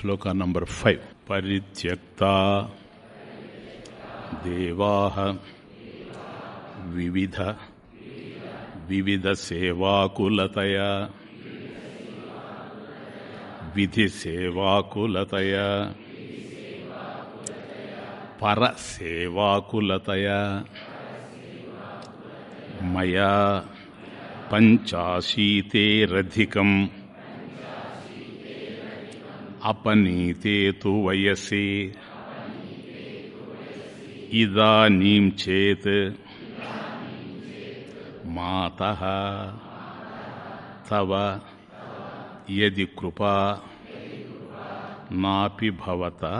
శ్లోక number five. పరిత్యక్త దేవా వివిధ వివిధ సేవాకులతయ విధి సేవాకులతయా పరసేవాకులతయా మయా పంచాశీతేరధికం अपनीते तु वयसि इदानीं चेत् मातः तव यदि कृपा नापि भवता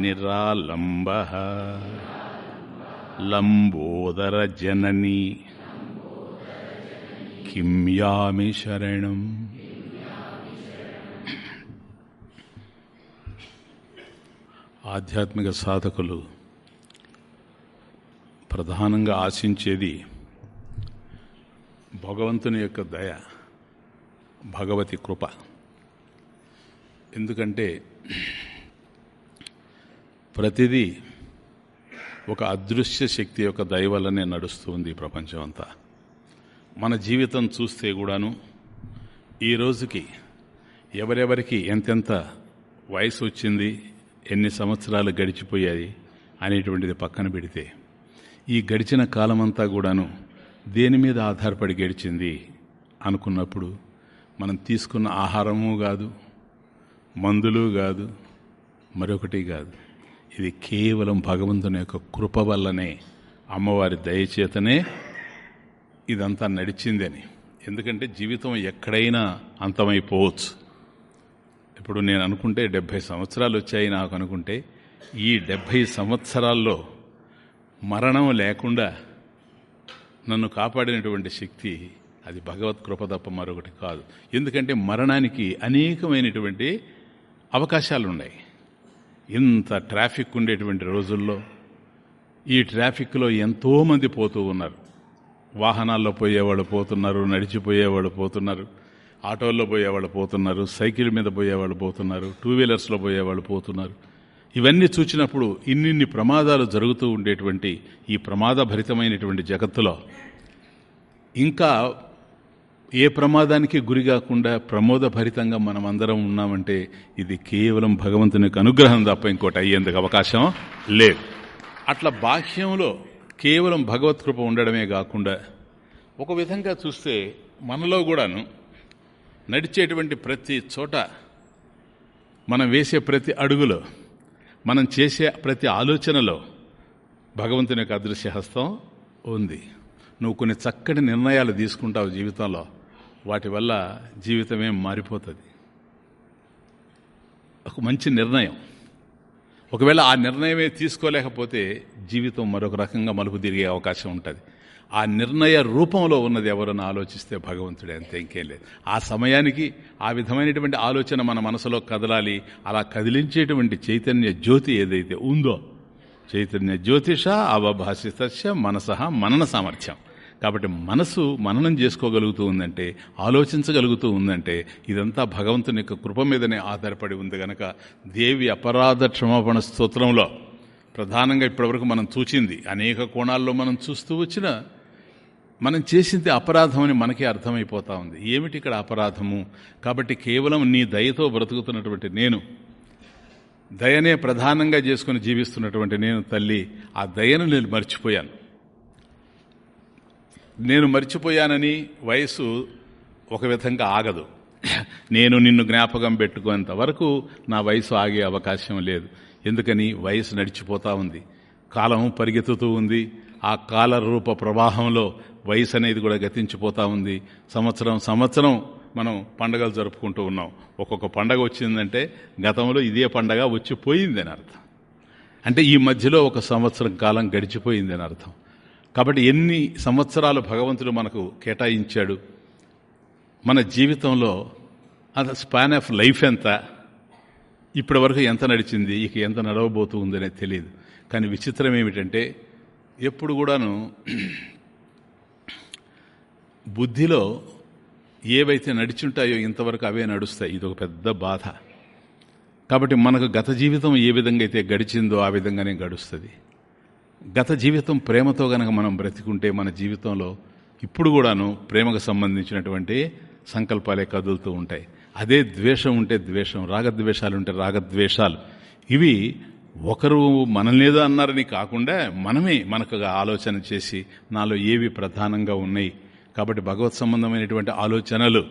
निरालम्बः लम्बोदरजननी किं यामि शरणम् ఆధ్యాత్మిక సాధకులు ప్రధానంగా ఆశించేది భగవంతుని యొక్క దయ భగవతి కృప. ఎందుకంటే ప్రతిదీ ఒక అదృశ్య శక్తి యొక్క దయ వల్లనే నడుస్తుంది ప్రపంచం అంతా. మన జీవితం చూస్తే కూడాను ఈ రోజుకి ఎవరెవరికి ఎంతెంత వయసు వచ్చింది ఎన్ని సంవత్సరాలు గడిచిపోయాయి అనేటువంటిది పక్కన పెడితే ఈ గడిచిన కాలమంతా కూడాను దేని మీద ఆధారపడి గడిచింది అనుకున్నప్పుడు మనం తీసుకున్న ఆహారము కాదు మందులు కాదు మరొకటి కాదు. ఇది కేవలం భగవంతుని యొక్క కృప వల్లనే అమ్మవారి దయచేతనే ఇదంతా నడిచిందని. ఎందుకంటే జీవితం ఎక్కడైనా అంతమైపోవచ్చు. ఇప్పుడు నేను అనుకుంటే డెబ్భై సంవత్సరాలు వచ్చాయి నాకు అనుకుంటే ఈ డెబ్భై సంవత్సరాల్లో మరణం లేకుండా నన్ను కాపాడినటువంటి శక్తి అది భగవత్ కృప తప్ప మరొకటి కాదు. ఎందుకంటే మరణానికి అనేకమైనటువంటి అవకాశాలు ఉన్నాయి ఇంత ట్రాఫిక్ ఉండేటువంటి రోజుల్లో ఈ ట్రాఫిక్లో ఎంతోమంది పోతూ ఉన్నారు. వాహనాల్లో పోయేవాళ్ళు పోతున్నారు నడిచిపోయేవాళ్ళు పోతున్నారు. ఆటోల్లో పోయేవాళ్ళు పోతున్నారు సైకిల్ మీద పోయేవాళ్ళు పోతున్నారు టూ వీలర్స్లో పోయేవాళ్ళు పోతున్నారు. ఇవన్నీ చూచినప్పుడు ఇన్నిన్ని ప్రమాదాలు జరుగుతూ ఉండేటువంటి ఈ ప్రమాదభరితమైనటువంటి జగత్తులో ఇంకా ఏ ప్రమాదానికి గురి కాకుండా ప్రమోదభరితంగా మనం అందరం ఉన్నామంటే ఇది కేవలం భగవంతునికి అనుగ్రహం తప్ప ఇంకోటి అయ్యేందుకు అవకాశం లేదు. అట్లా బాహ్యంలో కేవలం భగవత్కృప ఉండడమే కాకుండా ఒక విధంగా చూస్తే మనలో కూడాను నడిచేటువంటి ప్రతి చోట మనం వేసే ప్రతి అడుగులో మనం చేసే ప్రతి ఆలోచనలో భగవంతుని యొక్క అదృశ్య హస్తం ఉంది. నువ్వు కొన్ని చక్కటి నిర్ణయాలు తీసుకుంటావు జీవితంలో. వాటి వల్ల జీవితమే మారిపోతుంది? ఒక మంచి నిర్ణయం. ఒకవేళ ఆ నిర్ణయమే తీసుకోలేకపోతే జీవితం మరొక రకంగా మలుపు తిరిగే అవకాశం ఉంటుంది. ఆ నిర్ణయ రూపంలో ఉన్నది ఎవరన్నా ఆలోచిస్తే భగవంతుడే అంతే ఇంకేం లేదు. ఆ సమయానికి ఆ విధమైనటువంటి ఆలోచన మన మనసులో కదలాలి అలా కదిలించేటువంటి చైతన్య జ్యోతి ఏదైతే ఉందో చైతన్య జ్యోతిష అవభాషితస్య మనస మనన సామర్థ్యం. కాబట్టి మనసు మననం చేసుకోగలుగుతూ ఉందంటే ఆలోచించగలుగుతూ ఉందంటే ఇదంతా భగవంతుని యొక్క కృప మీదనే ఆధారపడి ఉంది గనక దేవి అపరాధ క్షమాపణ స్తోత్రంలో ప్రధానంగా ఇప్పటివరకు మనం చూచింది అనేక కోణాల్లో మనం చూస్తూ వచ్చిన మనం చేసింది అపరాధం అని మనకే అర్థమైపోతా ఉంది. ఏమిటి ఇక్కడ అపరాధము? కాబట్టి కేవలం నీ దయతో బ్రతుకుతున్నటువంటి నేను దయనే ప్రధానంగా చేసుకుని జీవిస్తున్నటువంటి నేను తల్లి ఆ దయను నేను మర్చిపోయాను. నేను మర్చిపోయానని వయసు ఒక విధంగా ఆగదు. నేను నిన్ను జ్ఞాపకం పెట్టుకునేంత వరకు నా వయసు ఆగే అవకాశం లేదు. ఎందుకని వయసు నడిచిపోతూ ఉంది. కాలం పరిగెత్తుతూ ఉంది. ఆ కాల రూప ప్రవాహంలో వయసు అనేది కూడా గతించిపోతూ ఉంది. సంవత్సరం సంవత్సరం మనం పండగలు జరుపుకుంటూ ఉన్నాం. ఒక్కొక్క పండగ వచ్చిందంటే గతంలో ఇదే పండగ వచ్చిపోయిందని అర్థం. అంటే ఈ మధ్యలో ఒక సంవత్సరం కాలం గడిచిపోయిందని అర్థం. కాబట్టి ఎన్ని సంవత్సరాలు భగవంతుడు మనకు కేటాయించాడు? మన జీవితంలో అది స్పాన్ ఆఫ్ లైఫ్ ఎంత? ఇప్పటి వరకు ఎంత నడిచింది ఇక ఎంత నడవబోతు ఉందనేది తెలియదు కానీ విచిత్రం ఏమిటంటే ఎప్పుడు కూడాను బుద్ధిలో ఏవైతే నడిచుంటాయో ఇంతవరకు అవే నడుస్తాయి. ఇది ఒక పెద్ద బాధ. కాబట్టి మనకు గత జీవితం ఏ విధంగా అయితే గడిచిందో ఆ విధంగానే గడుస్తుంది. గత జీవితం ప్రేమతో గనక మనం బ్రతికుంటే మన జీవితంలో ఇప్పుడు కూడాను ప్రేమకు సంబంధించినటువంటి సంకల్పాలే కదులుతూ ఉంటాయి. అదే ద్వేషం ఉంటే ద్వేషం రాగద్వేషాలు ఉంటే రాగద్వేషాలు. ఇవి ఒకరు మనలేదో అన్నారని కాకుండా మనమే మనకు ఆలోచన చేసి నాలో ఏవి ప్రధానంగా ఉన్నాయి. కాబట్టి భగవత్ సంబంధమైనటువంటి ఆలోచనలు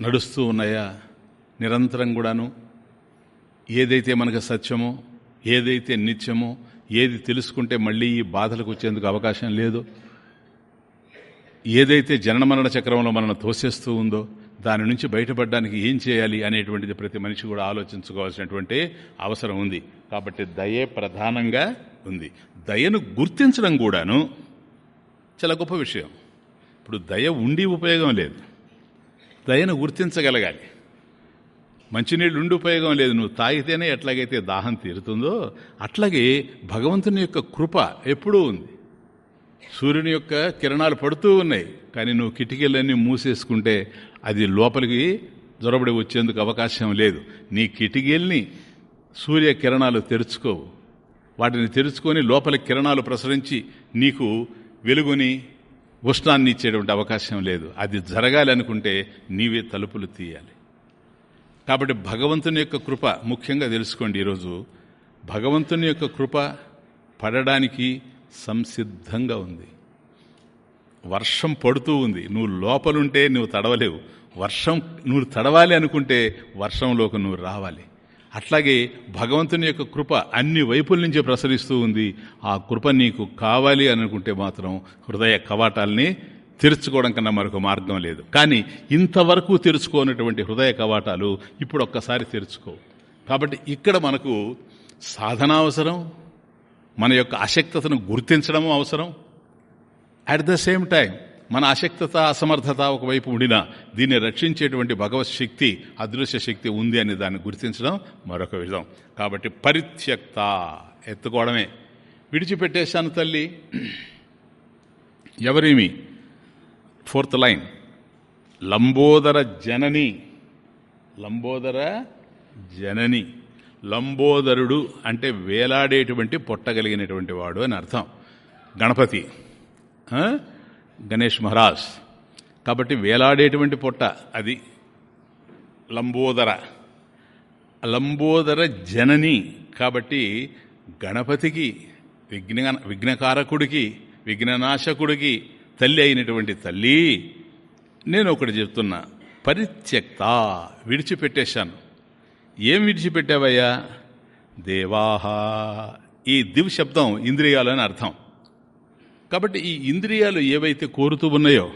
నడుస్తూ ఉన్నాయా? నిరంతరం కూడాను. ఏదైతే మనకు సత్యమో ఏదైతే నిత్యమో ఏది తెలుసుకుంటే మళ్ళీ ఈ బాధలకు వచ్చేందుకు అవకాశం లేదు. ఏదైతే జనన మరణ చక్రంలో మనల్ని తోసేస్తూ ఉందో దాని నుంచి బయటపడడానికి ఏం చేయాలి అనేటువంటిది ప్రతి మనిషి కూడా ఆలోచించుకోవాల్సినటువంటి అవసరం ఉంది. కాబట్టి దయే ప్రధానంగా ఉంది. దయను గుర్తించడం కూడాను చాలా గొప్ప విషయం. ఇప్పుడు దయ ఉండి ఉపయోగం లేదు. దయను గుర్తించగలగాలి. మంచినీళ్ళు ఉండి ఉపయోగం లేదు. నువ్వు తాగితేనే ఎట్లాగైతే దాహం తీరుతుందో అట్లాగే భగవంతుని యొక్క కృప ఎప్పుడూ ఉంది. సూర్యుని యొక్క కిరణాలు పడుతూ ఉన్నాయి. కానీ నువ్వు కిటికీలన్నీ మూసేసుకుంటే అది లోపలికి జొరబడి వచ్చేందుకు అవకాశం లేదు. నీ కిటికీల్ని సూర్య కిరణాలు తెరుచుకోవు. వాటిని తెరుచుకొని లోపలి కిరణాలు ప్రసరించి నీకు వెలుగుని ఉష్ణాన్ని ఇచ్చేటువంటి అవకాశం లేదు. అది జరగాలి అనుకుంటే నీవే తలుపులు తీయాలి. కాబట్టి భగవంతుని యొక్క కృప ముఖ్యంగా తెలుసుకోండి ఈరోజు. భగవంతుని యొక్క కృప పడడానికి సంసిద్ధంగా ఉంది. వర్షం పడుతూ ఉంది. నువ్వు లోపలుంటే నువ్వు తడవలేవు. వర్షం నువ్వు తడవాలి అనుకుంటే వర్షంలోకి నువ్వు రావాలి. అట్లాగే భగవంతుని యొక్క కృప అన్ని వైపుల నుంచి ప్రసరిస్తూ ఉంది. ఆ కృప నీకు కావాలి అనుకుంటే మాత్రం హృదయ కవాటాల్ని తెరుచుకోవడం కన్నా మరొక మార్గం లేదు. కానీ ఇంతవరకు తెరుచుకోనటువంటి హృదయ కవాటాలు ఇప్పుడు ఒక్కసారి తెరుచుకో. కాబట్టి ఇక్కడ మనకు సాధన అవసరం. మన యొక్క అశక్తతను గుర్తించడం అవసరం. అట్ ద సేమ్ టైం మన అశక్తత అసమర్థత ఒకవైపు ఉండినా దీన్ని రక్షించేటువంటి భగవత్ శక్తి అదృశ్య శక్తి ఉంది అని దాన్ని గుర్తించడం మరొక విధం. కాబట్టి పరిత్యక్త ఎత్తుకోవడమే. విడిచిపెట్టేశాను తల్లి. ఎవరేమి? ఫోర్త్ లైన్ లంబోదర జనని. లంబోదర జనని. లంబోదరుడు అంటే వేలాడేటువంటి పొట్టగలిగినటువంటి వాడు అని అర్థం. గణపతి. గణేష్ మహారాజ్. కాబట్టి వేలాడేటువంటి పొట్ట అది. లంబోదర. లంబోదర జనని. కాబట్టి గణపతికి విఘ్న విఘ్నకారకుడికి విఘ్ననాశకుడికి తల్లి అయినటువంటి తల్లి నేను ఒకటి చెప్తున్నా. పరిత్యక్త విడిచిపెట్టేశాను. ఏం విడిచిపెట్టావయ్యా? దేవాహ. ఈ దివ్ శబ్దం ఇంద్రియాలని అర్థం. కాబట్టి ఈ ఇంద్రియాలు ఏవైతే కోరుతూ ఉన్నాయో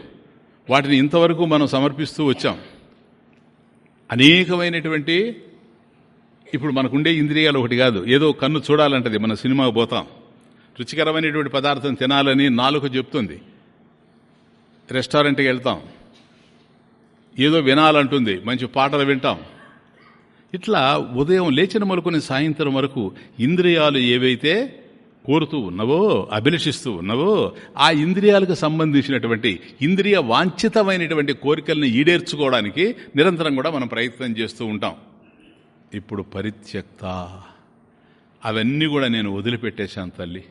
వాటిని ఇంతవరకు మనం సమర్పిస్తూ వచ్చాం. అనేకమైనటువంటి ఇప్పుడు మనకుండే ఇంద్రియాలు ఒకటి కాదు. ఏదో కన్ను చూడాలంటది మన సినిమాకు పోతాం. రుచికరమైనటువంటి పదార్థం తినాలని నాలుక చెప్తుంది. రెస్టారెంట్కి వెళ్తాం. ఏదో వినాలంటుంది మంచి పాటలు వింటాం. ఇట్లా ఉదయం లేచిన మరుకుని సాయంత్రం వరకు ఇంద్రియాలు ఏవైతే కోరుతూ ఉన్నవో అభిలషిస్తూ ఉన్నవో ఆ ఇంద్రియాలకు సంబంధించినటువంటి ఇంద్రియ వాంఛితమైనటువంటి కోరికల్ని ఈడేర్చుకోవడానికి నిరంతరం కూడా మనం ప్రయత్నం చేస్తూ ఉంటాం. ఇప్పుడు పరిత్యక్త. అవన్నీ కూడా నేను వదిలిపెట్టేశాను తల్లి.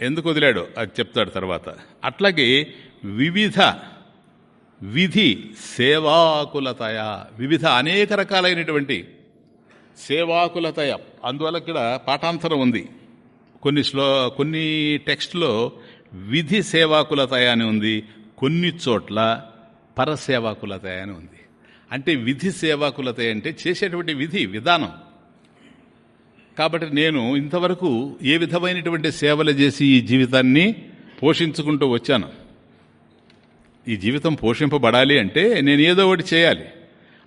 ఎందుకు వదిలాడు? అది చెప్తాడు తర్వాత. అట్లాగే వివిధ విధి సేవాకులతయ వివిధ అనేక రకాలైనటువంటి సేవాకులతయ. అందువల్ల ఇక్కడ పాఠాంతరం ఉంది. కొన్ని శ్లో కొన్ని టెక్స్ట్లో విధి సేవాకులతయ అని ఉంది కొన్ని చోట్ల పరసేవాకులత అని ఉంది. అంటే విధి సేవాకులత అంటే చేసేటువంటి విధి విధానం. కాబట్టి నేను ఇంతవరకు ఏ విధమైనటువంటి సేవలు చేసి ఈ జీవితాన్ని పోషించుకుంటూ వచ్చాను? ఈ జీవితం పోషింపబడాలి అంటే నేను ఏదో ఒకటి చేయాలి.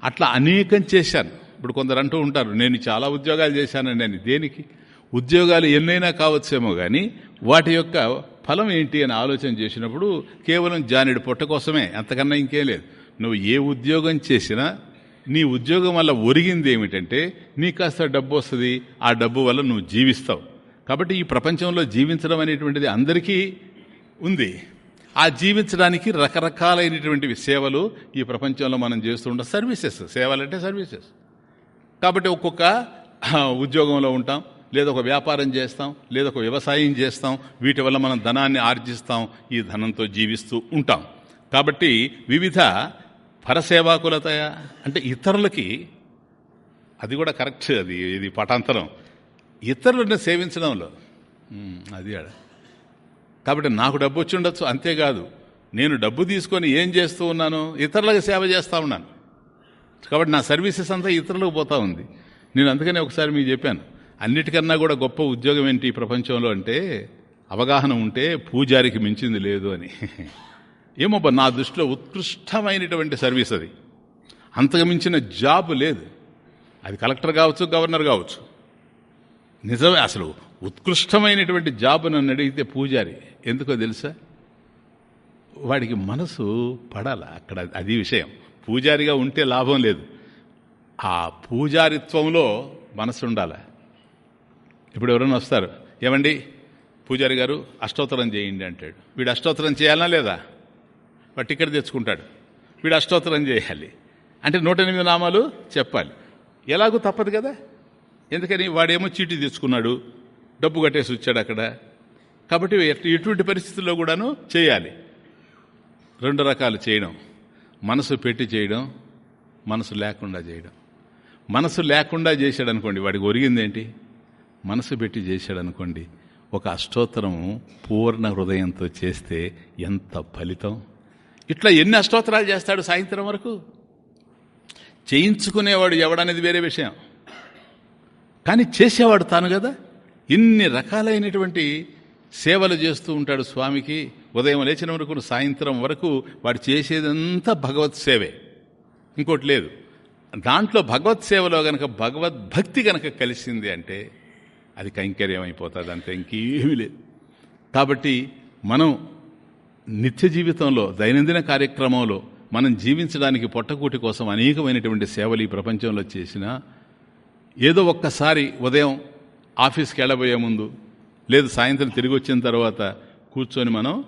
అట్లా అనేకం చేశాను. ఇప్పుడు కొందరు అంటూ ఉంటారు నేను చాలా ఉద్యోగాలు చేశానండి నేను దేనికి? ఉద్యోగాలు ఎన్నైనా కావచ్చేమో కానీ వాటి యొక్క ఫలం ఏంటి అని ఆలోచన చేసినప్పుడు కేవలం జానిడి పొట్ట కోసమే అంతకన్నా ఇంకేం లేదు. నువ్వు ఏ ఉద్యోగం చేసినా నీ ఉద్యోగం వల్ల ఒరిగింది ఏమిటంటే నీ కాస్త డబ్బు వస్తుంది ఆ డబ్బు వల్ల నువ్వు జీవిస్తావు. కాబట్టి ఈ ప్రపంచంలో జీవించడం అనేటువంటిది అందరికీ ఉంది. ఆ జీవించడానికి రకరకాలైనటువంటి సేవలు ఈ ప్రపంచంలో మనం చేస్తూ సర్వీసెస్ సర్వీసెస్ సేవలంటే సర్వీసెస్. కాబట్టి ఒక్కొక్క ఉద్యోగంలో ఉంటాం. లేదా ఒక వ్యాపారం చేస్తాం లేదా ఒక వ్యవసాయం చేస్తాం వీటి వల్ల మనం ధనాన్ని ఆర్జిస్తాం ఈ ధనంతో జీవిస్తూ ఉంటాం. కాబట్టి వివిధ పరసేవాకులత అంటే ఇతరులకి అది కూడా కరెక్ట్ అది ఇది పటాంతరం ఇతరులను సేవించడంలో అది ఆడ. కాబట్టి నాకు డబ్బు వచ్చి ఉండొచ్చు అంతేకాదు. నేను డబ్బు తీసుకొని ఏం చేస్తూ ఉన్నాను ఇతరులకు సేవ చేస్తూ ఉన్నాను. కాబట్టి నా సర్వీసెస్ అంతా ఇతరులకు పోతా ఉంది. నేను అందుకనే ఒకసారి మీకు చెప్పాను. అన్నిటికన్నా కూడా గొప్ప ఉద్యోగం ఏంటి ఈ ప్రపంచంలో అంటే అవగాహన ఉంటే పూజారికి మించింది లేదు అని. ఏమో నా దృష్టిలో ఉత్కృష్టమైనటువంటి సర్వీస్ అది. అంతకు మించిన జాబ్ లేదు. అది కలెక్టర్ కావచ్చు గవర్నర్ కావచ్చు. నిజమే అసలు ఉత్కృష్టమైనటువంటి జాబ్ నన్ను అడిగితే పూజారి ఎందుకో తెలుసా? వాడికి మనసు పడాల అక్కడ అది విషయం. పూజారిగా ఉంటే లాభం లేదు. ఆ పూజారిత్వంలో మనసు ఉండాల ఇప్పుడు ఎవరైనా వస్తారు ఏమండి? పూజారి గారు అష్టోత్తరం చేయండి అంటాడు. వీడు అష్టోత్తరం చేయాలా లేదా? వాడు టికెట్ తెచ్చుకుంటాడు. వీడు అష్టోత్తరం చేయాలి. అంటే నూట ఎనిమిది నామాలు చెప్పాలి. ఎలాగూ తప్పదు కదా? ఎందుకని? వాడేమో చీటీ తెచ్చుకున్నాడు డబ్బు కట్టేసి వచ్చాడు అక్కడ. కాబట్టి ఎటువంటి పరిస్థితుల్లో కూడాను చేయాలి. రెండు రకాలు చేయడం. మనసు పెట్టి చేయడం మనసు లేకుండా చేయడం. మనసు లేకుండా చేశాడు అనుకోండి వాడికి ఒరిగిందేంటి? మనసు పెట్టి చేశాడనుకోండి ఒక అష్టోత్తరం పూర్ణ హృదయంతో చేస్తే ఎంత ఫలితం? ఇట్లా ఎన్ని అష్టోత్తరాలు చేస్తాడు సాయంత్రం వరకు? చేయించుకునేవాడు ఎవడనేది వేరే విషయం. కానీ చేసేవాడు తాను కదా. ఇన్ని రకాలైనటువంటి సేవలు చేస్తూ ఉంటాడు స్వామికి. ఉదయం లేచిన వరకు సాయంత్రం వరకు వాడు చేసేదంతా భగవత్ సేవే. ఇంకోటి లేదు. దాంట్లో భగవత్ సేవలో గనక భగవద్భక్తి గనక కలిసింది అంటే అది కైంకర్యం అయిపోతుంది అంతే ఇంకేమీ లేదు. కాబట్టి మనం నిత్య జీవితంలో దైనందిన కార్యక్రమంలో మనం జీవించడానికి పొట్టకూటి కోసం అనేకమైనటువంటి సేవలు ఈ ప్రపంచంలో చేసిన ఏదో ఒక్కసారి ఉదయం ఆఫీస్కి వెళ్ళబోయే ముందు లేదు సాయంత్రం తిరిగి వచ్చిన తర్వాత కూర్చొని మనం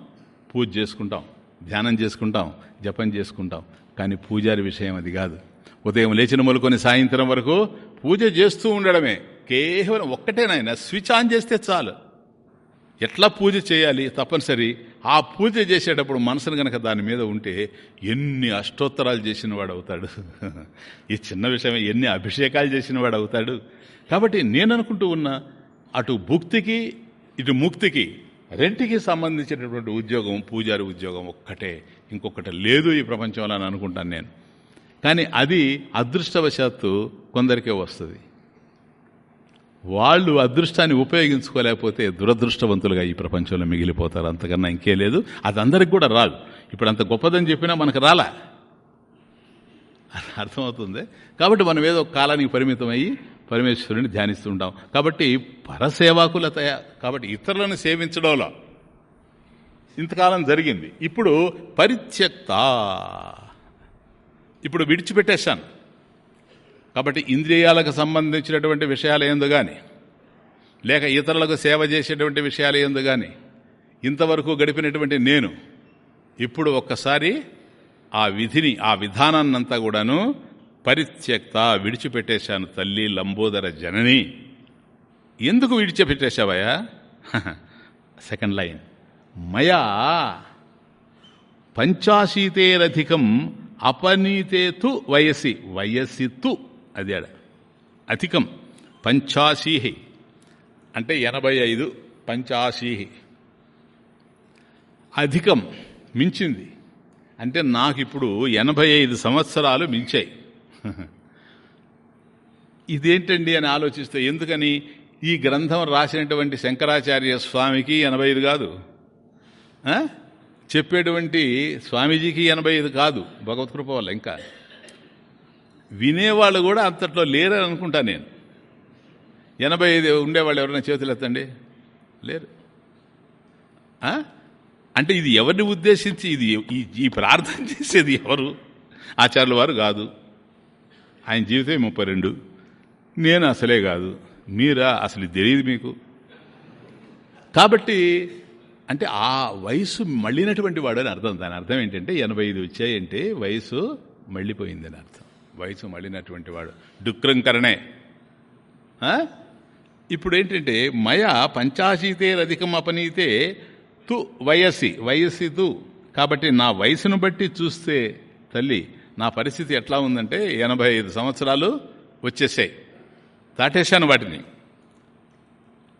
పూజ చేసుకుంటాం ధ్యానం చేసుకుంటాం జపం చేసుకుంటాం. కానీ పూజారి విషయం అది కాదు. ఉదయం లేచిన మొలుకొని సాయంత్రం వరకు పూజ చేస్తూ ఉండడమే. కేవలం ఒక్కటేనాయన స్విచ్ ఆన్ చేస్తే చాలు. ఎట్లా పూజ చేయాలి తప్పనిసరి. ఆ పూజ చేసేటప్పుడు మనసును గనక దాని మీద ఉంటే ఎన్ని అష్టోత్తరాలు చేసిన వాడు అవుతాడు. ఈ చిన్న విషయమే ఎన్ని అభిషేకాలు చేసిన వాడు అవుతాడు. కాబట్టి నేను అనుకుంటూ ఉన్న అటు భుక్తికి ఇటు ముక్తికి రెంటికి సంబంధించినటువంటి ఉద్యోగం పూజారి ఉద్యోగం ఒక్కటే. ఇంకొకటి లేదు ఈ ప్రపంచంలో అని అనుకుంటాను నేను. కానీ అది అదృష్టవశాత్తు కొందరికే వస్తుంది. వాళ్ళు అదృష్టాన్ని ఉపయోగించుకోలేకపోతే దురదృష్టవంతులుగా ఈ ప్రపంచంలో మిగిలిపోతారు. అంతకన్నా ఇంకే లేదు. అది అందరికి కూడా రాదు. ఇప్పుడు అంత గొప్పదని చెప్పినా మనకు రాలా? అర్థమవుతుంది. కాబట్టి మనం ఏదో కాలానికి పరిమితం అయ్యి పరమేశ్వరుని ధ్యానిస్తుంటాం కాబట్టి పరసేవాకులత కాబట్టి ఇతరులను సేవించడంలో ఇంతకాలం జరిగింది. ఇప్పుడు పరిత్యక్త. ఇప్పుడు విడిచిపెట్టేశాను. కాబట్టి ఇంద్రియాలకు సంబంధించినటువంటి విషయాలు ఏందు కానీ లేక ఇతరులకు సేవ చేసేటువంటి విషయాలు ఏందు కానీ ఇంతవరకు గడిపినటువంటి నేను ఇప్పుడు ఒక్కసారి ఆ విధిని ఆ విధానాన్నంతా కూడాను పరిత్యక్త విడిచిపెట్టేశాను తల్లి లంబోదర జనని. ఎందుకు విడిచిపెట్టేశావయ్యా? Second line. మయా పంచాశీతేరధికం అపనీతే తు వయసి వయసి తు అది ఆడ. అధికం. పంచాశీహి. అంటే ఎనభై ఐదు పంచాశీహి. అధికం మించింది. అంటే నాకు ఇప్పుడు ఎనభై ఐదు సంవత్సరాలు మించాయి. ఇదేంటండి అని ఆలోచిస్తే ఎందుకని? ఈ గ్రంథం రాసినటువంటి శంకరాచార్య స్వామికి ఎనభై ఐదు కాదు. చెప్పేటువంటి స్వామీజీకి ఎనభై ఐదు కాదు. భగవత్కృప వల్ల ఇంకా. వినేవాళ్ళు కూడా అంతట్లో లేరని అనుకుంటా నేను. ఎనభై ఐదు ఉండేవాళ్ళు ఎవరైనా చేతులు ఎత్తండి? లేరు. అంటే ఇది ఎవరిని ఉద్దేశించి ఇది ఈ- ప్రార్థన చేసేది ఎవరు? ఆచార్యుల వారు కాదు. ఆయన జీవితం ముప్పై రెండు. నేను అసలే కాదు. మీరా? అసలు తెలియదు మీకు. కాబట్టి అంటే ఆ వయసు మళ్ళినటువంటి వాడు అని అర్థం. దాని అర్థం ఏంటంటే ఎనభై ఐదు వచ్చాయంటే వయసు మళ్ళీపోయిందని అర్థం. వయసు మళ్ళినటువంటి వాడు. డుక్రంకరణే ఆ? ఇప్పుడు ఏంటంటే మయ పంచాశీతేరధికం అపనీతే తు వయసి వయసి తు. కాబట్టి నా వయసును బట్టి చూస్తే తల్లి నా పరిస్థితి ఎట్లా ఉందంటే ఎనభై ఐదు సంవత్సరాలు వచ్చేసాయి. దాటేశాను వాటిని.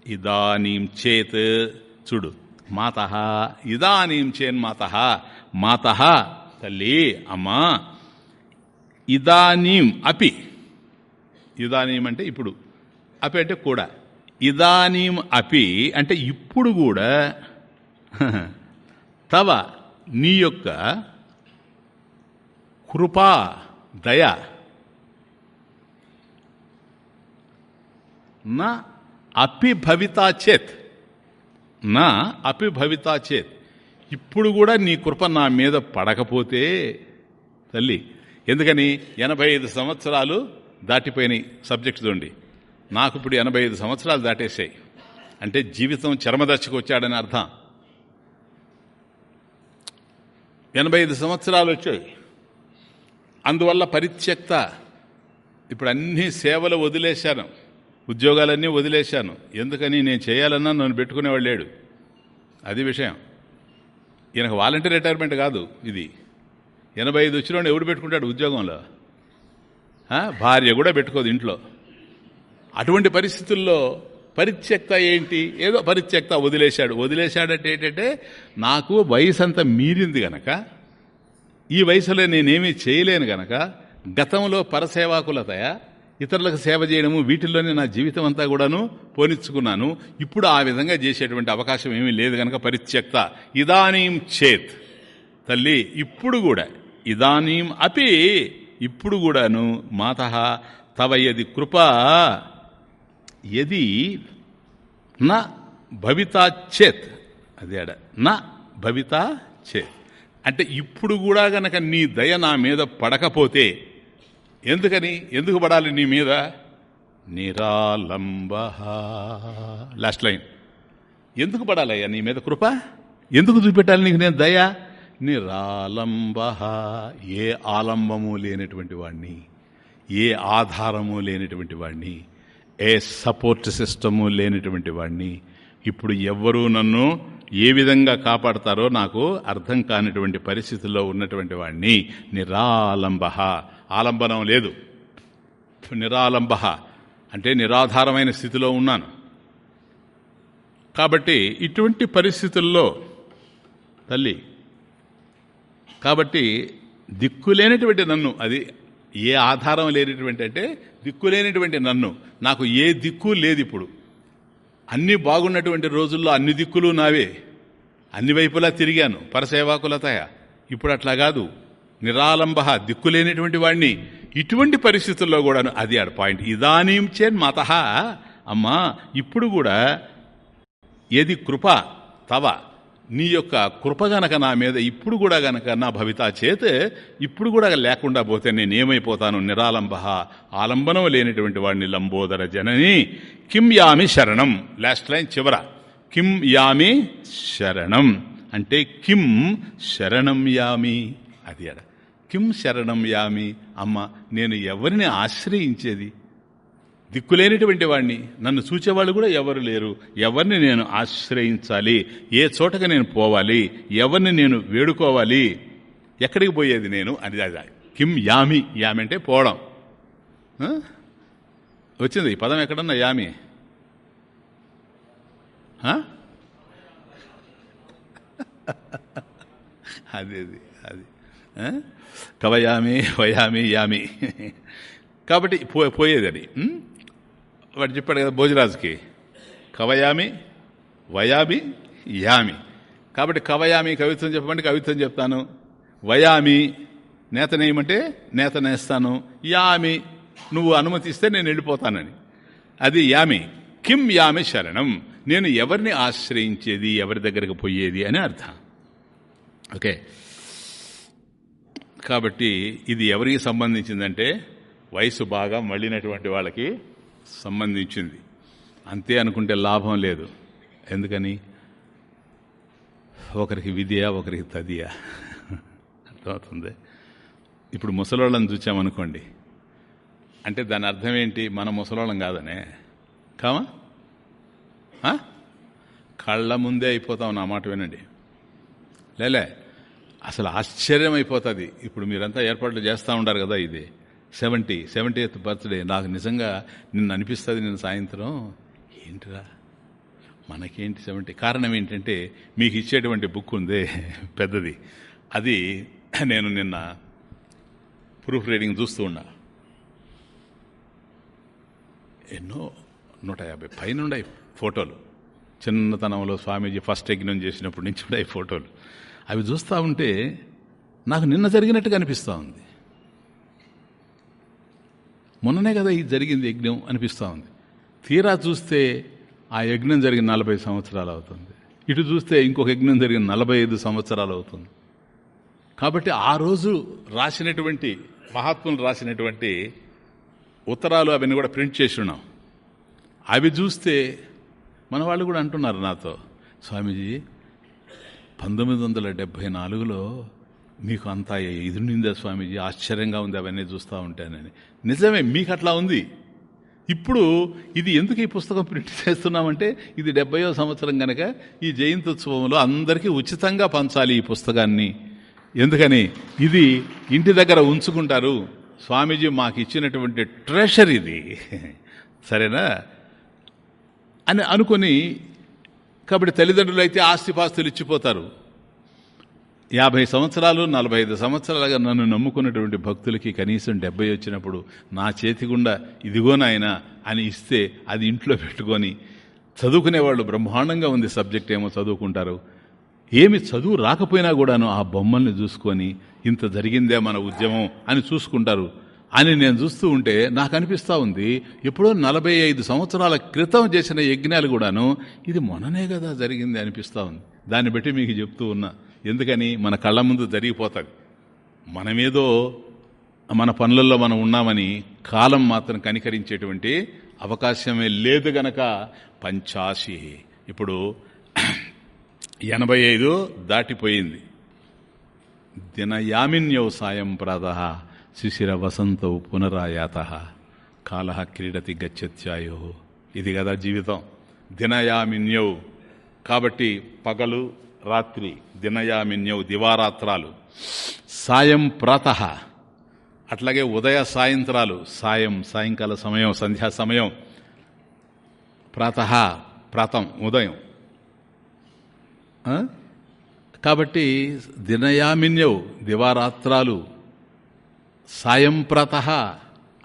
ఇదానీం చేత్ చూడు మాత ఇదానీం చేన్ మాత మాత తల్లి అమ్మా ఇదానీం అపి. ఇదానీం అంటే ఇప్పుడు. అపి అంటే కూడా. ఇదానీం అపి అంటే ఇప్పుడు కూడా. తవ నీ యొక్క కృపా దయ. నా అపిభవితా చేత్. నా అపిభవితా చేత్. ఇప్పుడు కూడా నీ కృప నా మీద పడకపోతే తల్లి ఎందుకని ఎనభై ఐదు సంవత్సరాలు దాటిపోయినాయి సబ్జెక్ట్ చూడండి. నాకు ఇప్పుడు ఎనభై ఐదు సంవత్సరాలు దాటేసాయి అంటే జీవితం చర్మదర్శకు వచ్చాడని అర్థం. ఎనభై ఐదు సంవత్సరాలు వచ్చాయి. అందువల్ల పరిత్యక్త. ఇప్పుడు అన్ని సేవలు వదిలేశాను. ఉద్యోగాలన్నీ వదిలేశాను. ఎందుకని నేను చేయాలన్నా నన్ను పెట్టుకునేవాడు లేడు. అది విషయం. ఈయనకు వాలంటీర్ రిటైర్మెంట్ కాదు ఇది. ఎనభై ఐదు వచ్చిన ఎవడు పెట్టుకుంటాడు ఉద్యోగంలో? భార్య కూడా పెట్టుకోదు ఇంట్లో. అటువంటి పరిస్థితుల్లో పరిత్యక్త ఏంటి? ఏదో పరిత్యక్త వదిలేశాడు. వదిలేశాడంటే ఏంటంటే నాకు వయసు అంతా మీరింది గనక ఈ వయసులో నేనేమీ చేయలేను గనక గతంలో పరసేవాకులతయ ఇతరులకు సేవ చేయడము వీటిల్లోనే నా జీవితం అంతా కూడాను పోనిచ్చుకున్నాను. ఇప్పుడు ఆ విధంగా చేసేటువంటి అవకాశం ఏమీ లేదు గనక పరిత్యక్త. ఇదానీం చేత్. తల్లి ఇప్పుడు కూడా ఇదానీం అపి ఇప్పుడు కూడాను మాత తవ యది కృప ఎది నా భవితా చేత్. అదే నా భవితా చేత్. అంటే ఇప్పుడు కూడా గనక నీ దయ నా మీద పడకపోతే ఎందుకని? ఎందుకు పడాలి నీ మీద? నిరాలంబ. Last line. ఎందుకు పడాలయ్యా నీ మీద కృప? ఎందుకు చూపెట్టాలి నీకు నేను దయ? నిరాలంబ ఏ ఆలంబము లేనటువంటి వాడిని ఏ ఆధారము లేనటువంటి వాడిని ఏ సపోర్ట్ సిస్టము లేనటువంటి వాడిని ఇప్పుడు ఎవ్వరూ నన్ను ఏ విధంగా కాపాడతారో నాకు అర్థం కానిటువంటి పరిస్థితుల్లో ఉన్నటువంటి వాడిని నిరాలంబ. ఆలంబనం లేదు. నిరాలంబ అంటే నిరాధారమైన స్థితిలో ఉన్నాను. కాబట్టి ఇటువంటి పరిస్థితుల్లో తల్లి కాబట్టి దిక్కులేనటువంటి నన్ను అది ఏ ఆధారం లేనటువంటి అంటే దిక్కులేనటువంటి నన్ను నాకు ఏ దిక్కు లేదు ఇప్పుడు అన్ని బాగున్నటువంటి రోజుల్లో అన్ని దిక్కులు నావే. అన్ని వైపులా తిరిగాను పరసేవాకులతయ. ఇప్పుడు అట్లా కాదు. నిరాలంబ దిక్కులేనటువంటి వాడిని ఇటువంటి పరిస్థితుల్లో కూడాను అది ఆడ పాయింట్. ఇదానీం చేన్ మత. అమ్మా ఇప్పుడు కూడా ఏది కృప తవ. నీ యొక్క కృప గనక నా మీద ఇప్పుడు కూడా గనక నా భవితా చేతే ఇప్పుడు కూడా లేకుండా పోతే నేను ఏమైపోతాను? నిరాలంబ ఆలంబనం లేనటువంటి వాడిని లంబోదర జనని. కిం యామి శరణం? లాస్ట్ లైన్ చివర. కిం యామి శరణం? అంటే కిం శరణం యామి? అది అడ కిం శరణం యామి? అమ్మ నేను ఎవరిని ఆశ్రయించేది? దిక్కులేనిటువంటి వాడిని నన్ను చూచేవాళ్ళు కూడా ఎవరు లేరు. ఎవరిని నేను ఆశ్రయించాలి? ఏ చోటకి నేను పోవాలి? ఎవరిని నేను వేడుకోవాలి? ఎక్కడికి పోయేది నేను? అని కిమ్ యామి. యామి అంటే పోవడం. వచ్చింది. ఈ పదం ఎక్కడన్నా? యామి. ఆ? అది అది అది. కవయామి వయామి యామి. కాబట్టి పో పోయేది అది. వాడు చెప్పాడు కదా భోజరాజుకి కవయామి వయామి యామి. కాబట్టి కవయామి కవిత్వం చెప్పమంటే కవిత్వం చెప్తాను. వయామి నేత నేయమంటే నేత నేస్తాను యామి నువ్వు అనుమతిస్తే నేను వెళ్ళిపోతానని. అది యామి. కిం యామి శరణం. నేను ఎవరిని ఆశ్రయించేది ఎవరి దగ్గరకు పోయేది అని అర్థం. ఓకే. కాబట్టి ఇది ఎవరికి సంబంధించిందంటే వయసు బాగా మళ్ళినటువంటి వాళ్ళకి సంబంధించింది. అంతే అనుకుంటే లాభం లేదు. ఎందుకని? ఒకరికి విద్య ఒకరికి తదియ. అర్థమవుతుంది? ఇప్పుడు ముసలోళ్ళని చూచామనుకోండి. అంటే దాని అర్థం ఏంటి? మన ముసలోళ్ళం కాదనే. కామా? కళ్ళ ముందే అయిపోతాం నా మాట వినండి. లేలే అసలు ఆశ్చర్యం అయిపోతుంది ఇప్పుడు మీరంతా ఏర్పాట్లు చేస్తూ ఉంటారు కదా ఇది. Seventy seventy eighth birthday. నాకు నిజంగా నిన్ను అనిపిస్తుంది నేను సాయంత్రం. ఏంటిరా? మనకేంటి సెవెంటీ? కారణం ఏంటంటే మీకు ఇచ్చేటువంటి బుక్ ఉంది పెద్దది. అది నేను నిన్న ప్రూఫ్ రీడింగ్ చూస్తూ ఉన్నా. ఎన్నో నూట యాభై పైన ఉన్నాయి ఫోటోలు. చిన్నతనంలో స్వామీజీ ఫస్ట్ యజ్ఞం చేసినప్పటి నుంచి ఉన్నాయి ఫోటోలు. అవి చూస్తూ ఉంటే నాకు నిన్న జరిగినట్టుగా అనిపిస్తూ ఉంది. మొన్ననే కదా ఇది జరిగింది యజ్ఞం అనిపిస్తూ ఉంది. తీరా చూస్తే ఆ యజ్ఞం జరిగిన నలభై సంవత్సరాలు అవుతుంది. ఇటు చూస్తే ఇంకొక యజ్ఞం జరిగిన నలభై ఐదు సంవత్సరాలు అవుతుంది. కాబట్టి ఆ రోజు రాసినటువంటి మహాత్ములు రాసినటువంటి ఉత్తరాలు అవన్నీ కూడా ప్రింట్ చేసి ఉన్నాం. అవి చూస్తే మన వాళ్ళు కూడా అంటున్నారు నాతో స్వామీజీ పంతొమ్మిది వందల డెబ్భై నాలుగులో మీకు అంతా ఎదురునిందా స్వామీజీ ఆశ్చర్యంగా ఉంది అవన్నీ చూస్తూ ఉంటానని నిజమే మీకు అట్లా ఉంది. ఇప్పుడు ఇది ఎందుకు ఈ పుస్తకం ప్రింట్ చేస్తున్నామంటే ఇది డెబ్బయో సంవత్సరం కనుక ఈ జయంత్యుత్సవంలో అందరికీ ఉచితంగా పంచాలి ఈ పుస్తకాన్ని. ఎందుకని? ఇది ఇంటి దగ్గర ఉంచుకుంటారు. స్వామీజీ మాకు ఇచ్చినటువంటి ట్రెషర్ ఇది. సరేనా? అని అనుకొని కాబట్టి తల్లిదండ్రులు అయితే ఆస్తిపాస్తులు ఇచ్చిపోతారు. యాభై సంవత్సరాలు నలభై ఐదు సంవత్సరాలుగా నన్ను నమ్ముకున్నటువంటి భక్తులకి కనీసం డెబ్బై వచ్చినప్పుడు నా చేతి గుండా ఇదిగో నాయన అని ఇస్తే అది ఇంట్లో పెట్టుకొని చదువుకునే వాళ్ళు బ్రహ్మాండంగా ఉంది సబ్జెక్ట్ ఏమో చదువుకుంటారు. ఏమి చదువు రాకపోయినా కూడాను ఆ బొమ్మల్ని చూసుకొని ఇంత జరిగిందే మన ఉద్యమం అని చూసుకుంటారు. అని నేను చూస్తూ ఉంటే నాకు అనిపిస్తూ ఉంది ఎప్పుడో నలభై ఐదు సంవత్సరాల క్రితం చేసిన యజ్ఞాలు కూడాను ఇది మొన్ననే కదా జరిగింది అనిపిస్తూ ఉంది. దాన్ని బట్టి మీకు చెప్తూ ఉన్నా. ఎందుకని మన కళ్ళ ముందు జరిగిపోతుంది మనమేదో మన పనులలో మనం ఉన్నామని కాలం మాత్రం కనికరించేటువంటి అవకాశమే లేదు గనక పంచాశి. ఇప్పుడు ఎనభై ఐదు దాటిపోయింది. దినయామిన్యౌ సాయం ప్రాత శిశిర వసంతౌ పునరాయాత. కాల క్రీడతి గచ్చత్యాయో. ఇది కదా జీవితం. దినయామిన్యౌ. కాబట్టి పగలు రాత్రి దినయామిన్యౌ దివారాత్రాలు. సాయం ప్రాత. అట్లాగే ఉదయ సాయంత్రాలు సాయం సాయంకాల సమయం సంధ్యా సమయం. ప్రాత ప్రాతం ఉదయం. కాబట్టి దినయామిన్యవు దివారాత్రాలు సాయం ప్రాత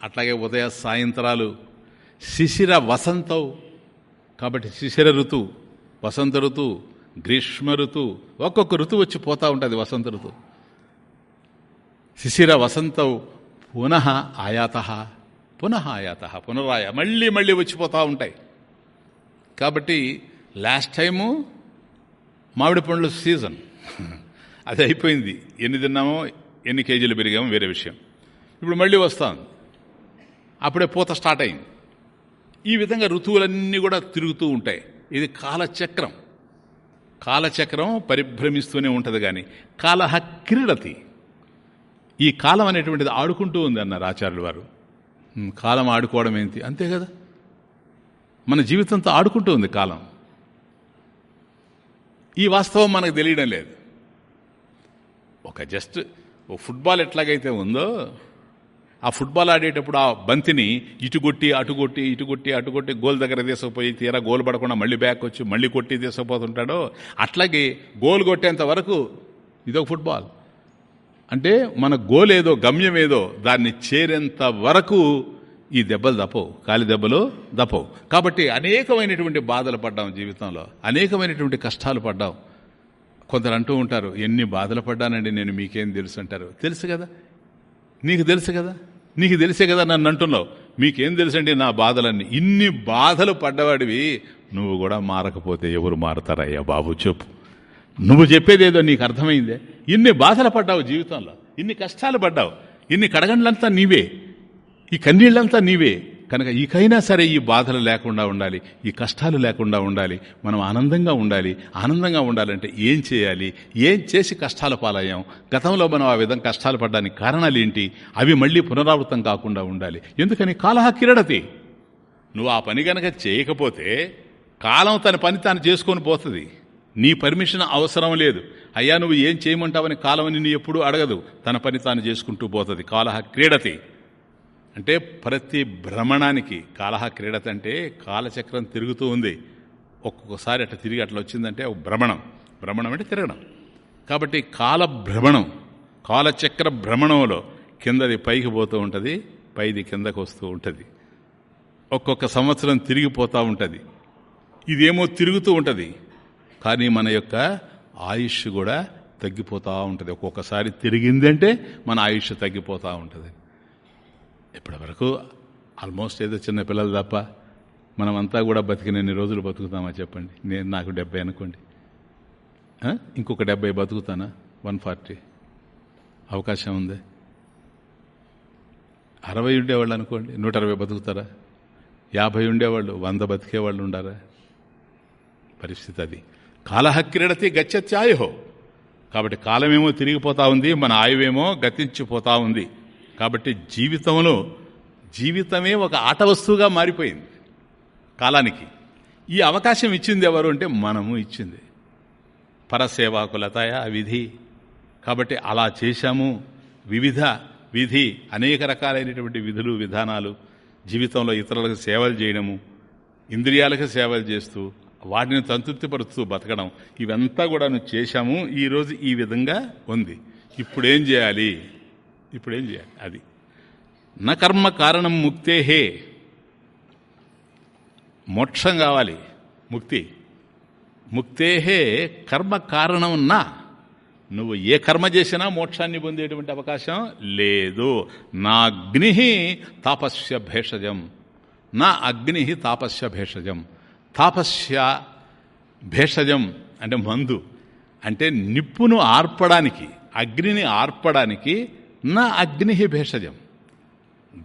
అట్లాగే ఉదయ సాయంత్రాలు. శిశిర వసంతవు కాబట్టి శిశిర ఋతువు వసంత ఋతువు గ్రీష్మ ఋతువు ఒక్కొక్క ఋతువు వచ్చి పోతూ ఉంటుంది వసంత ఋతువు శిశిర వసంతవు పునః ఆయాత పునః ఆయాత పునరాయ మళ్ళీ మళ్ళీ వచ్చిపోతూ ఉంటాయి. కాబట్టి లాస్ట్ టైము మామిడి పండ్ల సీజన్. అది అయిపోయింది. ఎన్ని తిన్నామో ఎన్ని కేజీలు పెరిగామో వేరే విషయం. ఇప్పుడు మళ్ళీ వస్తాం. అప్పుడే పూత స్టార్ట్ అయింది. ఈ విధంగా ఋతువులన్నీ కూడా తిరుగుతూ ఉంటాయి. ఇది కాలచక్రం. కాలచక్రం పరిభ్రమిస్తూనే ఉంటుంది కానీ కాలహ క్రీడతి. ఈ కాలం అనేటువంటిది ఆడుకుంటూ ఉంది అన్నారు ఆచార్యులు వారు. కాలం ఆడుకోవడం ఏంటి? అంతే కదా. మన జీవితంతో ఆడుకుంటూ ఉంది కాలం. ఈ వాస్తవం మనకు తెలియడం లేదు. ఒక జస్ట్ ఓ ఫుట్బాల్ ఎట్లాగైతే ఉందో ఆ ఫుట్బాల్ ఆడేటప్పుడు ఆ బంతిని ఇటుగొట్టి అటుగొట్టి ఇటుగొట్టి అటుగొట్టి గోల్ దగ్గర తీసుకుపోయి తీరా గోల్ పడకుండా మళ్ళీ బ్యాక్ వచ్చి మళ్ళీ కొట్టి తీసుకుపోతుంటాడో అట్లాగే గోల్ కొట్టేంత వరకు ఇదొక ఫుట్బాల్. అంటే మన గోల్ ఏదో గమ్యం ఏదో దాన్ని చేరేంత వరకు ఈ దెబ్బలు దప్పవు కాలి దెబ్బలు దప్పవు కాబట్టి అనేకమైనటువంటి బాధలు పడ్డాం జీవితంలో. అనేకమైనటువంటి కష్టాలు పడ్డాం. కొందరు అంటూ ఉంటారు ఎన్ని బాధలు పడ్డానండి నేను మీకేం తెలుసు అంటారు. తెలుసు కదా? నీకు తెలుసు కదా? నీకు తెలిసే కదా నన్ను అంటున్నావు. మీకేం తెలుసండి నా బాధలన్నీ? ఇన్ని బాధలు పడ్డవాడివి. నువ్వు కూడా మారకపోతే ఎవరు మారతారయ్యా బాబు? చెప్పు. నువ్వు చెప్పేదేదో నీకు అర్థమైందే? ఇన్ని బాధలు పడ్డావు జీవితంలో. ఇన్ని కష్టాలు పడ్డావు. ఇన్ని కడగండ్లంతా నీవే. ఈ కన్నీళ్ళంతా నీవే. కనుక ఇకైనా సరే ఈ బాధలు లేకుండా ఉండాలి ఈ కష్టాలు లేకుండా ఉండాలి మనం ఆనందంగా ఉండాలి ఆనందంగా ఉండాలంటే ఏం చేయాలి ఏం చేసి కష్టాల పాలయ్యాం గతంలో మనం ఆ విధంగా కష్టాలు పడడానికి కారణాలు ఏంటి అవి మళ్ళీ పునరావృతం కాకుండా ఉండాలి. ఎందుకని? కాలహ కిరడతి నువ్వు ఆ పని కనుక చేయకపోతే కాలం తన పని తాను చేసుకొని పోతుంది. నీ పర్మిషన్ అవసరం లేదు. అయ్యా నువ్వు ఏం చేయమంటావని కాలం నిన్ను ఎప్పుడూ అడగదు. తన పని తాను చేసుకుంటూ పోతుంది. కాలహ క్రీడతి అంటే ప్రతి భ్రమణానికి కాలహ క్రీడత అంటే కాలచక్రం తిరుగుతూ ఉంది. ఒక్కొక్కసారి అట్లా తిరిగి అట్లా వచ్చిందంటే ఒక భ్రమణం. భ్రమణం అంటే తిరగడం. కాబట్టి కాల భ్రమణం కాలచక్ర భ్రమణంలో కిందది పైకి పోతూ ఉంటుంది పైది కిందకు వస్తూ ఉంటుంది. ఒక్కొక్క సంవత్సరం తిరిగిపోతూ ఉంటుంది. ఇదేమో తిరుగుతూ ఉంటుంది. కానీ మన యొక్క ఆయుష్ కూడా తగ్గిపోతూ ఉంటుంది. ఒక్కొక్కసారి తిరిగిందంటే మన ఆయుష్ తగ్గిపోతూ ఉంటుంది. ఇప్పటి వరకు ఆల్మోస్ట్ ఏదో చిన్న పిల్లలు తప్ప మనమంతా కూడా బతికినన్ని రోజులు బతుకుతామా చెప్పండి? నేను నాకు డెబ్బై అనుకోండి. ఇంకొక డెబ్బై బతుకుతానా? One forty. అవకాశం ఉంది. అరవై ఉండేవాళ్ళు అనుకోండి. నూట అరవై బతుకుతారా? యాభై ఉండేవాళ్ళు వంద బతికేవాళ్ళు ఉండారా? పరిస్థితి అది. కాలహక్రీడతి గచ్చత్యాయుహో కాబట్టి కాలమేమో తిరిగిపోతా ఉంది మన ఆయువేమో గతించిపోతా ఉంది. కాబట్టి జీవితంలో జీవితమే ఒక ఆట వస్తువుగా మారిపోయింది కాలానికి. ఈ అవకాశం ఇచ్చింది ఎవరు అంటే మనము ఇచ్చింది. పరసేవాకులతయ విధి. కాబట్టి అలా చేశాము. వివిధ విధి అనేక రకాలైనటువంటి విధులు విధానాలు జీవితంలో ఇతరులకు సేవలు చేయడము ఇంద్రియాలకు సేవలు చేస్తూ వాటిని సంతృప్తిపరుస్తూ బతకడం ఇవంతా కూడా నువ్వు చేశాము ఈరోజు ఈ విధంగా ఉంది. ఇప్పుడేం చేయాలి? ఇప్పుడేం చేయాలి? అది. నా కర్మ కారణం ముక్తేహే మోక్షం కావాలి. ముక్తి. ముక్తేహే కర్మ కారణం నా. నువ్వు ఏ కర్మ చేసినా మోక్షాన్ని పొందేటువంటి అవకాశం లేదు. నా అగ్ని తాపస్య భేషజం. నా అగ్ని తాపస్య భేషజం. తాపస్య భేషజం అంటే మందు. అంటే నిప్పును ఆర్పడానికి అగ్నిని ఆర్పడానికి నా అగ్ని భేషజం.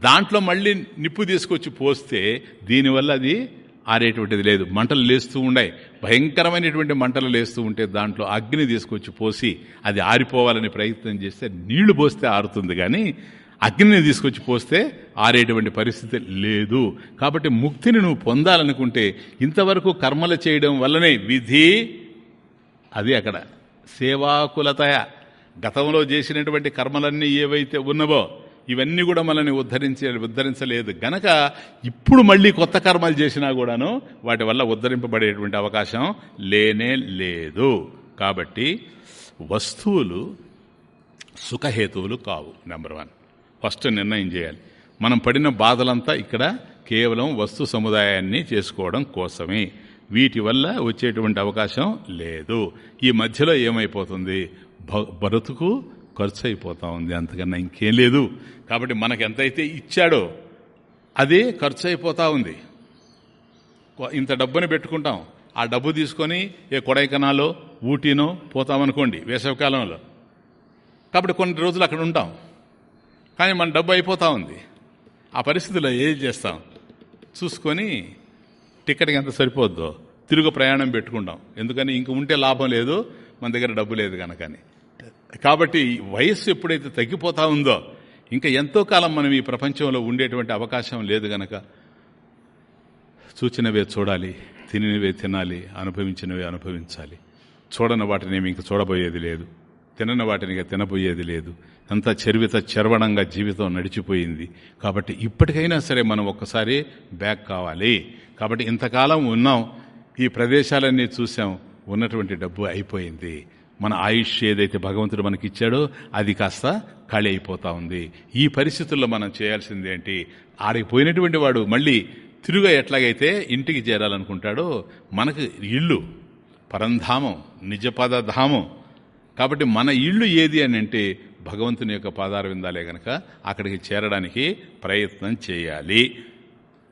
దాంట్లో మళ్ళీ నిప్పు తీసుకొచ్చి పోస్తే దీనివల్ల అది ఆరేటువంటిది లేదు. మంటలు లేస్తూ ఉన్నాయి. భయంకరమైనటువంటి మంటలు లేస్తూ ఉంటే దాంట్లో అగ్ని తీసుకొచ్చి పోసి అది ఆరిపోవాలని ప్రయత్నం చేస్తే నీళ్ళు పోస్తే ఆరుతుంది కానీ అగ్నిని తీసుకొచ్చి పోస్తే ఆరేటువంటి పరిస్థితి లేదు. కాబట్టి ముక్తిని నువ్వు పొందాలనుకుంటే ఇంతవరకు కర్మలు చేయడం వల్లనే విధి అది అక్కడ. సేవాకులతయ. గతంలో చేసినటువంటి కర్మలన్నీ ఏవైతే ఉన్నవో ఇవన్నీ కూడా మనల్ని ఉద్ధరించే ఉద్ధరించలేదు. గనక ఇప్పుడు మళ్ళీ కొత్త కర్మలు చేసినా కూడాను వాటి వల్ల ఉద్ధరింపబడేటువంటి అవకాశం లేనే లేదు. కాబట్టి వస్తువులు సుఖహేతువులు కావు నెంబర్ వన్ ఫస్ట్ నిర్ణయం చేయాలి. మనం పడిన బాధలంతా ఇక్కడ కేవలం వస్తు సముదాయాన్ని చేసుకోవడం కోసమే. వీటి వల్ల వచ్చేటువంటి అవకాశం లేదు. ఈ మధ్యలో ఏమైపోతుంది? భ- బ్రతుకు ఖర్చు అయిపోతా ఉంది. అంతకన్నా ఇంకేం లేదు. కాబట్టి మనకు ఎంతైతే ఇచ్చాడో అదే ఖర్చు అయిపోతా ఉంది ఇంత డబ్బుని పెట్టుకుంటాం. ఆ డబ్బు తీసుకొని ఏ కొడైకనాలో ఊటీనో పోతామనుకోండి వేసవికాలంలో. కాబట్టి కొన్ని రోజులు అక్కడ ఉంటాం. కానీ మన డబ్బు అయిపోతూ ఉంది. ఆ పరిస్థితిలో ఏం చేస్తాం? చూసుకొని టికెట్కి ఎంత సరిపోద్దో తిరుగు ప్రయాణం పెట్టుకుంటాం. ఎందుకని ఇంక ఉంటే లాభం లేదు మన దగ్గర డబ్బు లేదు కనుకని కాబట్టి వయస్సు ఎప్పుడైతే తగ్గిపోతా ఉందో ఇంకా ఎంతో కాలం మనం ఈ ప్రపంచంలో ఉండేటువంటి అవకాశం లేదు గనక చూచినవే చూడాలి తినినవే తినాలి అనుభవించినవే అనుభవించాలి. చూడని వాటిని ఏమి ఇంక చూడబోయేది లేదు. తినని వాటిని ఇక తినబోయేది లేదు. ఎంత చరివిత చర్వణంగా జీవితం నడిచిపోయింది. కాబట్టి ఇప్పటికైనా సరే మనం ఒక్కసారి బ్యాక్ కావాలి. కాబట్టి ఇంతకాలం ఉన్నాం ఈ ప్రదేశాలన్నీ చూసాం ఉన్నటువంటి డబ్బు అయిపోయింది. మన ఆయుష్ ఏదైతే భగవంతుడు మనకి ఇచ్చాడో అది కాస్త ఖాళీ అయిపోతా ఉంది. ఈ పరిస్థితుల్లో మనం చేయాల్సింది ఏంటి? ఆడికి పోయినటువంటి వాడు మళ్ళీ తిరుగా ఎట్లాగైతే ఇంటికి చేరాలనుకుంటాడో మనకు ఇల్లు పరంధామం నిజపద ధామం కాబట్టి మన ఇల్లు ఏది అని అంటే భగవంతుని యొక్క పాదార విందాలే గనక అక్కడికి చేరడానికి ప్రయత్నం చేయాలి.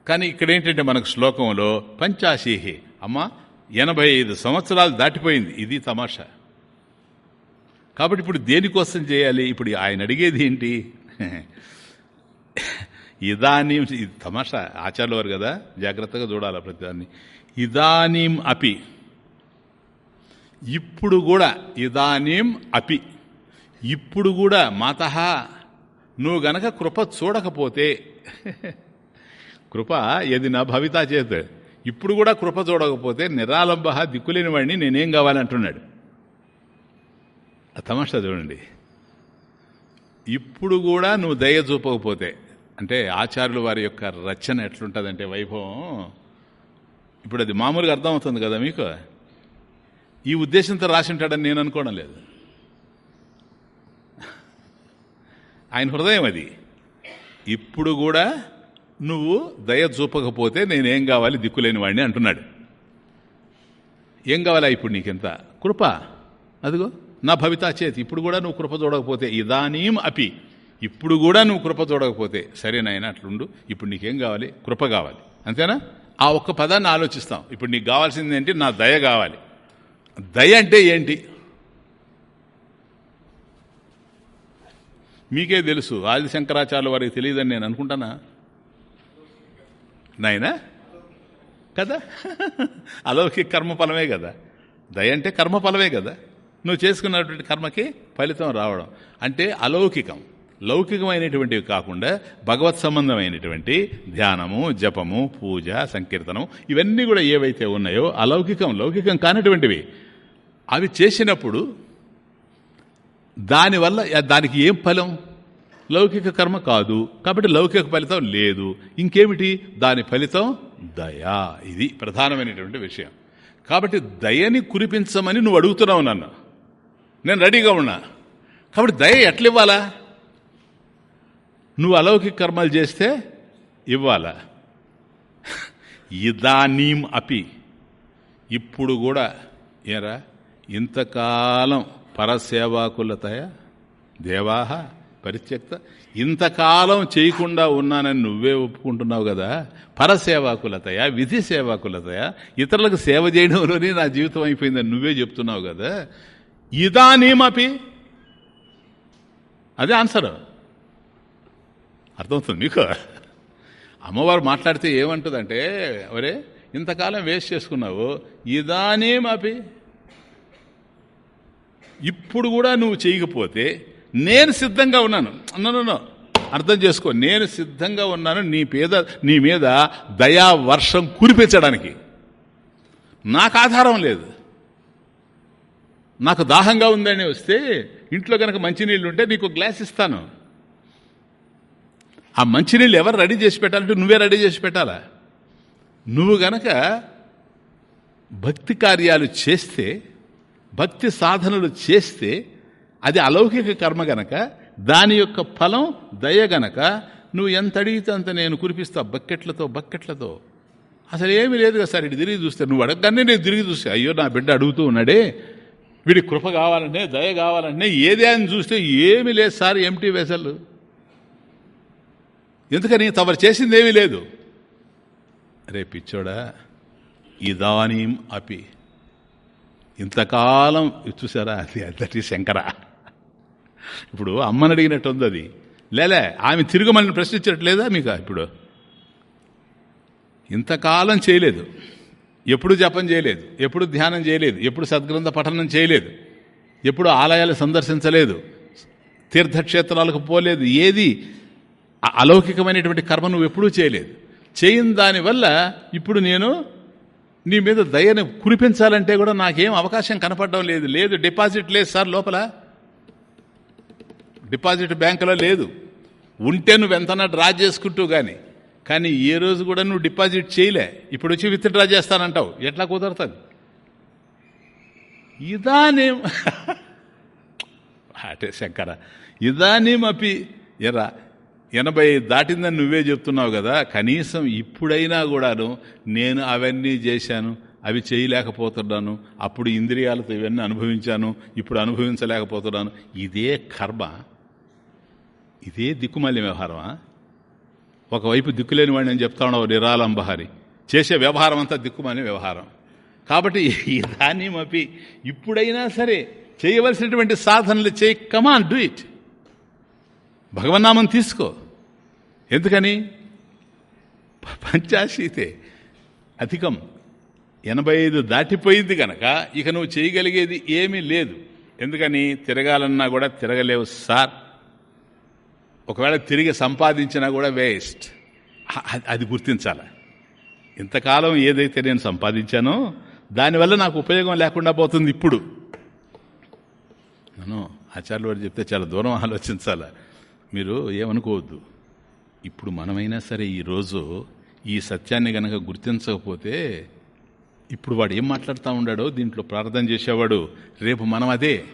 కానీ ఇక్కడ ఏంటంటే మనకు శ్లోకంలో పంచాశీహి. అమ్మ ఎనభై ఐదు సంవత్సరాలు దాటిపోయింది. ఇది తమాషా. కాబట్టి ఇప్పుడు దేనికోసం చేయాలి? ఇప్పుడు ఆయన అడిగేది ఏంటి? ఇదానీం ఇది తమాషా ఆచార్యులవారు కదా? జాగ్రత్తగా చూడాలి ప్రతిదాన్ని. ఇదానీం అపి. ఇప్పుడు కూడా ఇదానీం అపి. ఇప్పుడు కూడా మాత నువ్వు గనక కృప చూడకపోతే కృప ఏది నా భవితా చేత? ఇప్పుడు కూడా కృప చూడకపోతే నిరాలంబ దిక్కులేని వాడిని నేనేం కావాలంటున్నాడు? తమాషా చూడండి. ఇప్పుడు కూడా నువ్వు దయ చూపకపోతే అంటే ఆచార్యులు వారి యొక్క రచన ఎట్లుంటుందంటే వైభవం ఇప్పుడు అది మామూలుగా అర్థమవుతుంది కదా మీకు? ఈ ఉద్దేశంతో రాసి ఉంటాడని నేను అనుకోవడం లేదు. ఆయన హృదయం అది. ఇప్పుడు కూడా నువ్వు దయ చూపకపోతే నేనేం కావాలి? దిక్కులేని వాడిని అంటున్నాడు. ఏం కావాలా ఇప్పుడు నీకెంత? కృప. అదిగో. నా భవితా చేతి. ఇప్పుడు కూడా నువ్వు కృప చూడకపోతే ఇదానీం అపి. ఇప్పుడు కూడా నువ్వు కృప చూడకపోతే సరేనాయన అట్లుండు. ఇప్పుడు నీకేం కావాలి? కృప కావాలి. అంతేనా? ఆ ఒక్క పదాన్ని ఆలోచిస్తాం. ఇప్పుడు నీకు కావాల్సింది ఏంటి? నా దయ కావాలి. దయ అంటే ఏంటి? మీకే తెలుసు. ఆది శంకరాచార్య వారికి తెలియదని నేను అనుకుంటానా? నాయనా? కదా? అలౌకిక కర్మఫలమే కదా. దయ అంటే కర్మఫలమే కదా. నువ్వు చేసుకున్నటువంటి కర్మకి ఫలితం రావడం. అంటే అలౌకికం. లౌకికమైనటువంటివి కాకుండా భగవత్ సంబంధమైనటువంటి ధ్యానము జపము పూజ సంకీర్తనం ఇవన్నీ కూడా ఏవైతే ఉన్నాయో అలౌకికం లౌకికం కానటువంటివి అవి చేసినప్పుడు దానివల్ల దానికి ఏం ఫలం? లౌకిక కర్మ కాదు. కాబట్టి లౌకిక ఫలితం లేదు. ఇంకేమిటి? దాని ఫలితం దయా. ఇది ప్రధానమైనటువంటి విషయం. కాబట్టి దయని కురిపించమని నువ్వు అడుగుతున్నావు నన్ను. నేను రెడీగా ఉన్నా. కాబట్టి దయ ఎట్లా ఇవ్వాలా నువ్వు అలౌకిక కర్మలు చేస్తే ఇవ్వాలా? ఇదానీం అపి. ఇప్పుడు కూడా ఏరా ఇంతకాలం పరసేవాకులతయ దేవాహ పరిత్యక్త. ఇంతకాలం చేయకుండా ఉన్నానని నువ్వే ఒప్పుకుంటున్నావు కదా? పరసేవాకులతయ విధి సేవాకులతయ ఇతరులకు సేవ చేయడంలోనే నా జీవితం అయిపోయిందని నువ్వే చెప్తున్నావు కదా? ఇదానీమపి? అదే ఆన్సర్ అర్థమవుతుంది మీకు? అమ్మవారు మాట్లాడితే ఏమంటుందంటే ఒరే ఇంతకాలం వేస్ట్ చేసుకున్నావు ఇదానేమపి? ఇప్పుడు కూడా నువ్వు చేయకపోతే నేను సిద్ధంగా ఉన్నాను. అన్నాను అర్థం చేసుకో నేను సిద్ధంగా ఉన్నాను నీ పేద నీ మీద దయా వర్షం కురిపించడానికి. నాకు ఆధారం లేదు. నాకు దాహంగా ఉందని వస్తే ఇంట్లో కనుక మంచినీళ్ళు ఉంటే నీకు గ్లాస్ ఇస్తాను. ఆ మంచినీళ్ళు ఎవరు రెడీ చేసి పెట్టాలంటే నువ్వే రెడీ చేసి పెట్టాలా? నువ్వు గనక భక్తి కార్యాలు చేస్తే భక్తి సాధనలు చేస్తే అది అలౌకిక కర్మ గనక దాని యొక్క ఫలం దయ గనక నువ్వు ఎంత అడిగితే అంత నేను కురిపిస్తా బక్కెట్లతో బక్కెట్లతో. అసలు ఏమీ లేదు కదా సార్ ఇటు తిరిగి చూస్తే. నువ్వు అడగగానే నేను తిరిగి చూస్తే అయ్యో నా బిడ్డ అడుగుతూ ఉన్నాడే వీడి కృప కావాలంటే దయ కావాలంటే ఏదే అని చూస్తే ఏమీ లేదు సార్ ఎంటీ వెసలు ఎందుకని తమరు చేసిందేమీ లేదు. రే పిచ్చోడా ఇదానీం అపి. ఇంతకాలం చూసారా? అది అంతటి శంకర. ఇప్పుడు అమ్మని అడిగినట్టు ఉంది అది. లేలే ఆమె తిరుగు మనల్ని ప్రశ్నించట్లేదా మీకు ఇప్పుడు? ఇంతకాలం చేయలేదు. ఎప్పుడు జపం చేయలేదు ఎప్పుడు ధ్యానం చేయలేదు ఎప్పుడు సద్గ్రంథ పఠనం చేయలేదు ఎప్పుడు ఆలయాలు సందర్శించలేదు తీర్థక్షేత్రాలకు పోలేదు ఏది అలౌకికమైనటువంటి కర్మ నువ్వు ఎప్పుడూ చేయలేదు. చేయని దానివల్ల ఇప్పుడు నేను నీ మీద దయని కురిపించాలంటే కూడా నాకేం అవకాశం కనపడడం లేదు. లేదు డిపాజిట్ లేదు సార్ లోపల. డిపాజిట్ బ్యాంకులో లేదు. ఉంటే నువ్వు ఎంతనా డ్రా చేసుకుంటూ కానీ కానీ ఏ రోజు కూడా నువ్వు డిపాజిట్ చేయలే. ఇప్పుడు వచ్చి విత్ డ్రా చేస్తానంటావు. ఎట్లా కుదరతుంది? ఇదానేం అటే శంకర ఇదానేమపి ఎరా ఎనభై దాటిందని నువ్వే చెప్తున్నావు కదా కనీసం ఇప్పుడైనా కూడాను నేను అవన్నీ చేశాను అవి చేయలేకపోతున్నాను అప్పుడు ఇంద్రియాలతో ఇవన్నీ అనుభవించాను ఇప్పుడు అనుభవించలేకపోతున్నాను. ఇదే కర్మ. ఇదే దిక్కుమల్లి వ్యవహారమా? ఒకవైపు దిక్కులేని వాడిని అని చెప్తా ఉన్నావు నిరాలంబహరి. చేసే వ్యవహారం అంతా దిక్కుమని వ్యవహారం. కాబట్టి ఈ మపి ఇప్పుడైనా సరే చేయవలసినటువంటి సాధనలు చేయి కమాన్ డూ ఇట్ భగవన్నామం తీసుకో. ఎందుకని? పంచాశీతే అధికం. ఎనభై ఐదు దాటిపోయింది కనుక ఇక నువ్వు చేయగలిగేది ఏమీ లేదు. ఎందుకని? తిరగాలన్నా కూడా తిరగలేవు సార్. ఒకవేళ తిరిగి సంపాదించినా కూడా వేస్ట్. అది గుర్తించాలి. ఇంతకాలం ఏదైతే నేను సంపాదించానో దానివల్ల నాకు ఉపయోగం లేకుండా పోతుంది ఇప్పుడు. నేను ఆచార్యులు వారు చెప్తే చాలా దూరం ఆలోచించాల. మీరు ఏమనుకోవద్దు. ఇప్పుడు మనమైనా సరే ఈరోజు ఈ సత్యాన్ని గనక గుర్తించకపోతే ఇప్పుడు వాడు ఏం మాట్లాడుతూ ఉన్నాడో దీంట్లో ప్రార్థన చేసేవాడు రేపు మనం అదే.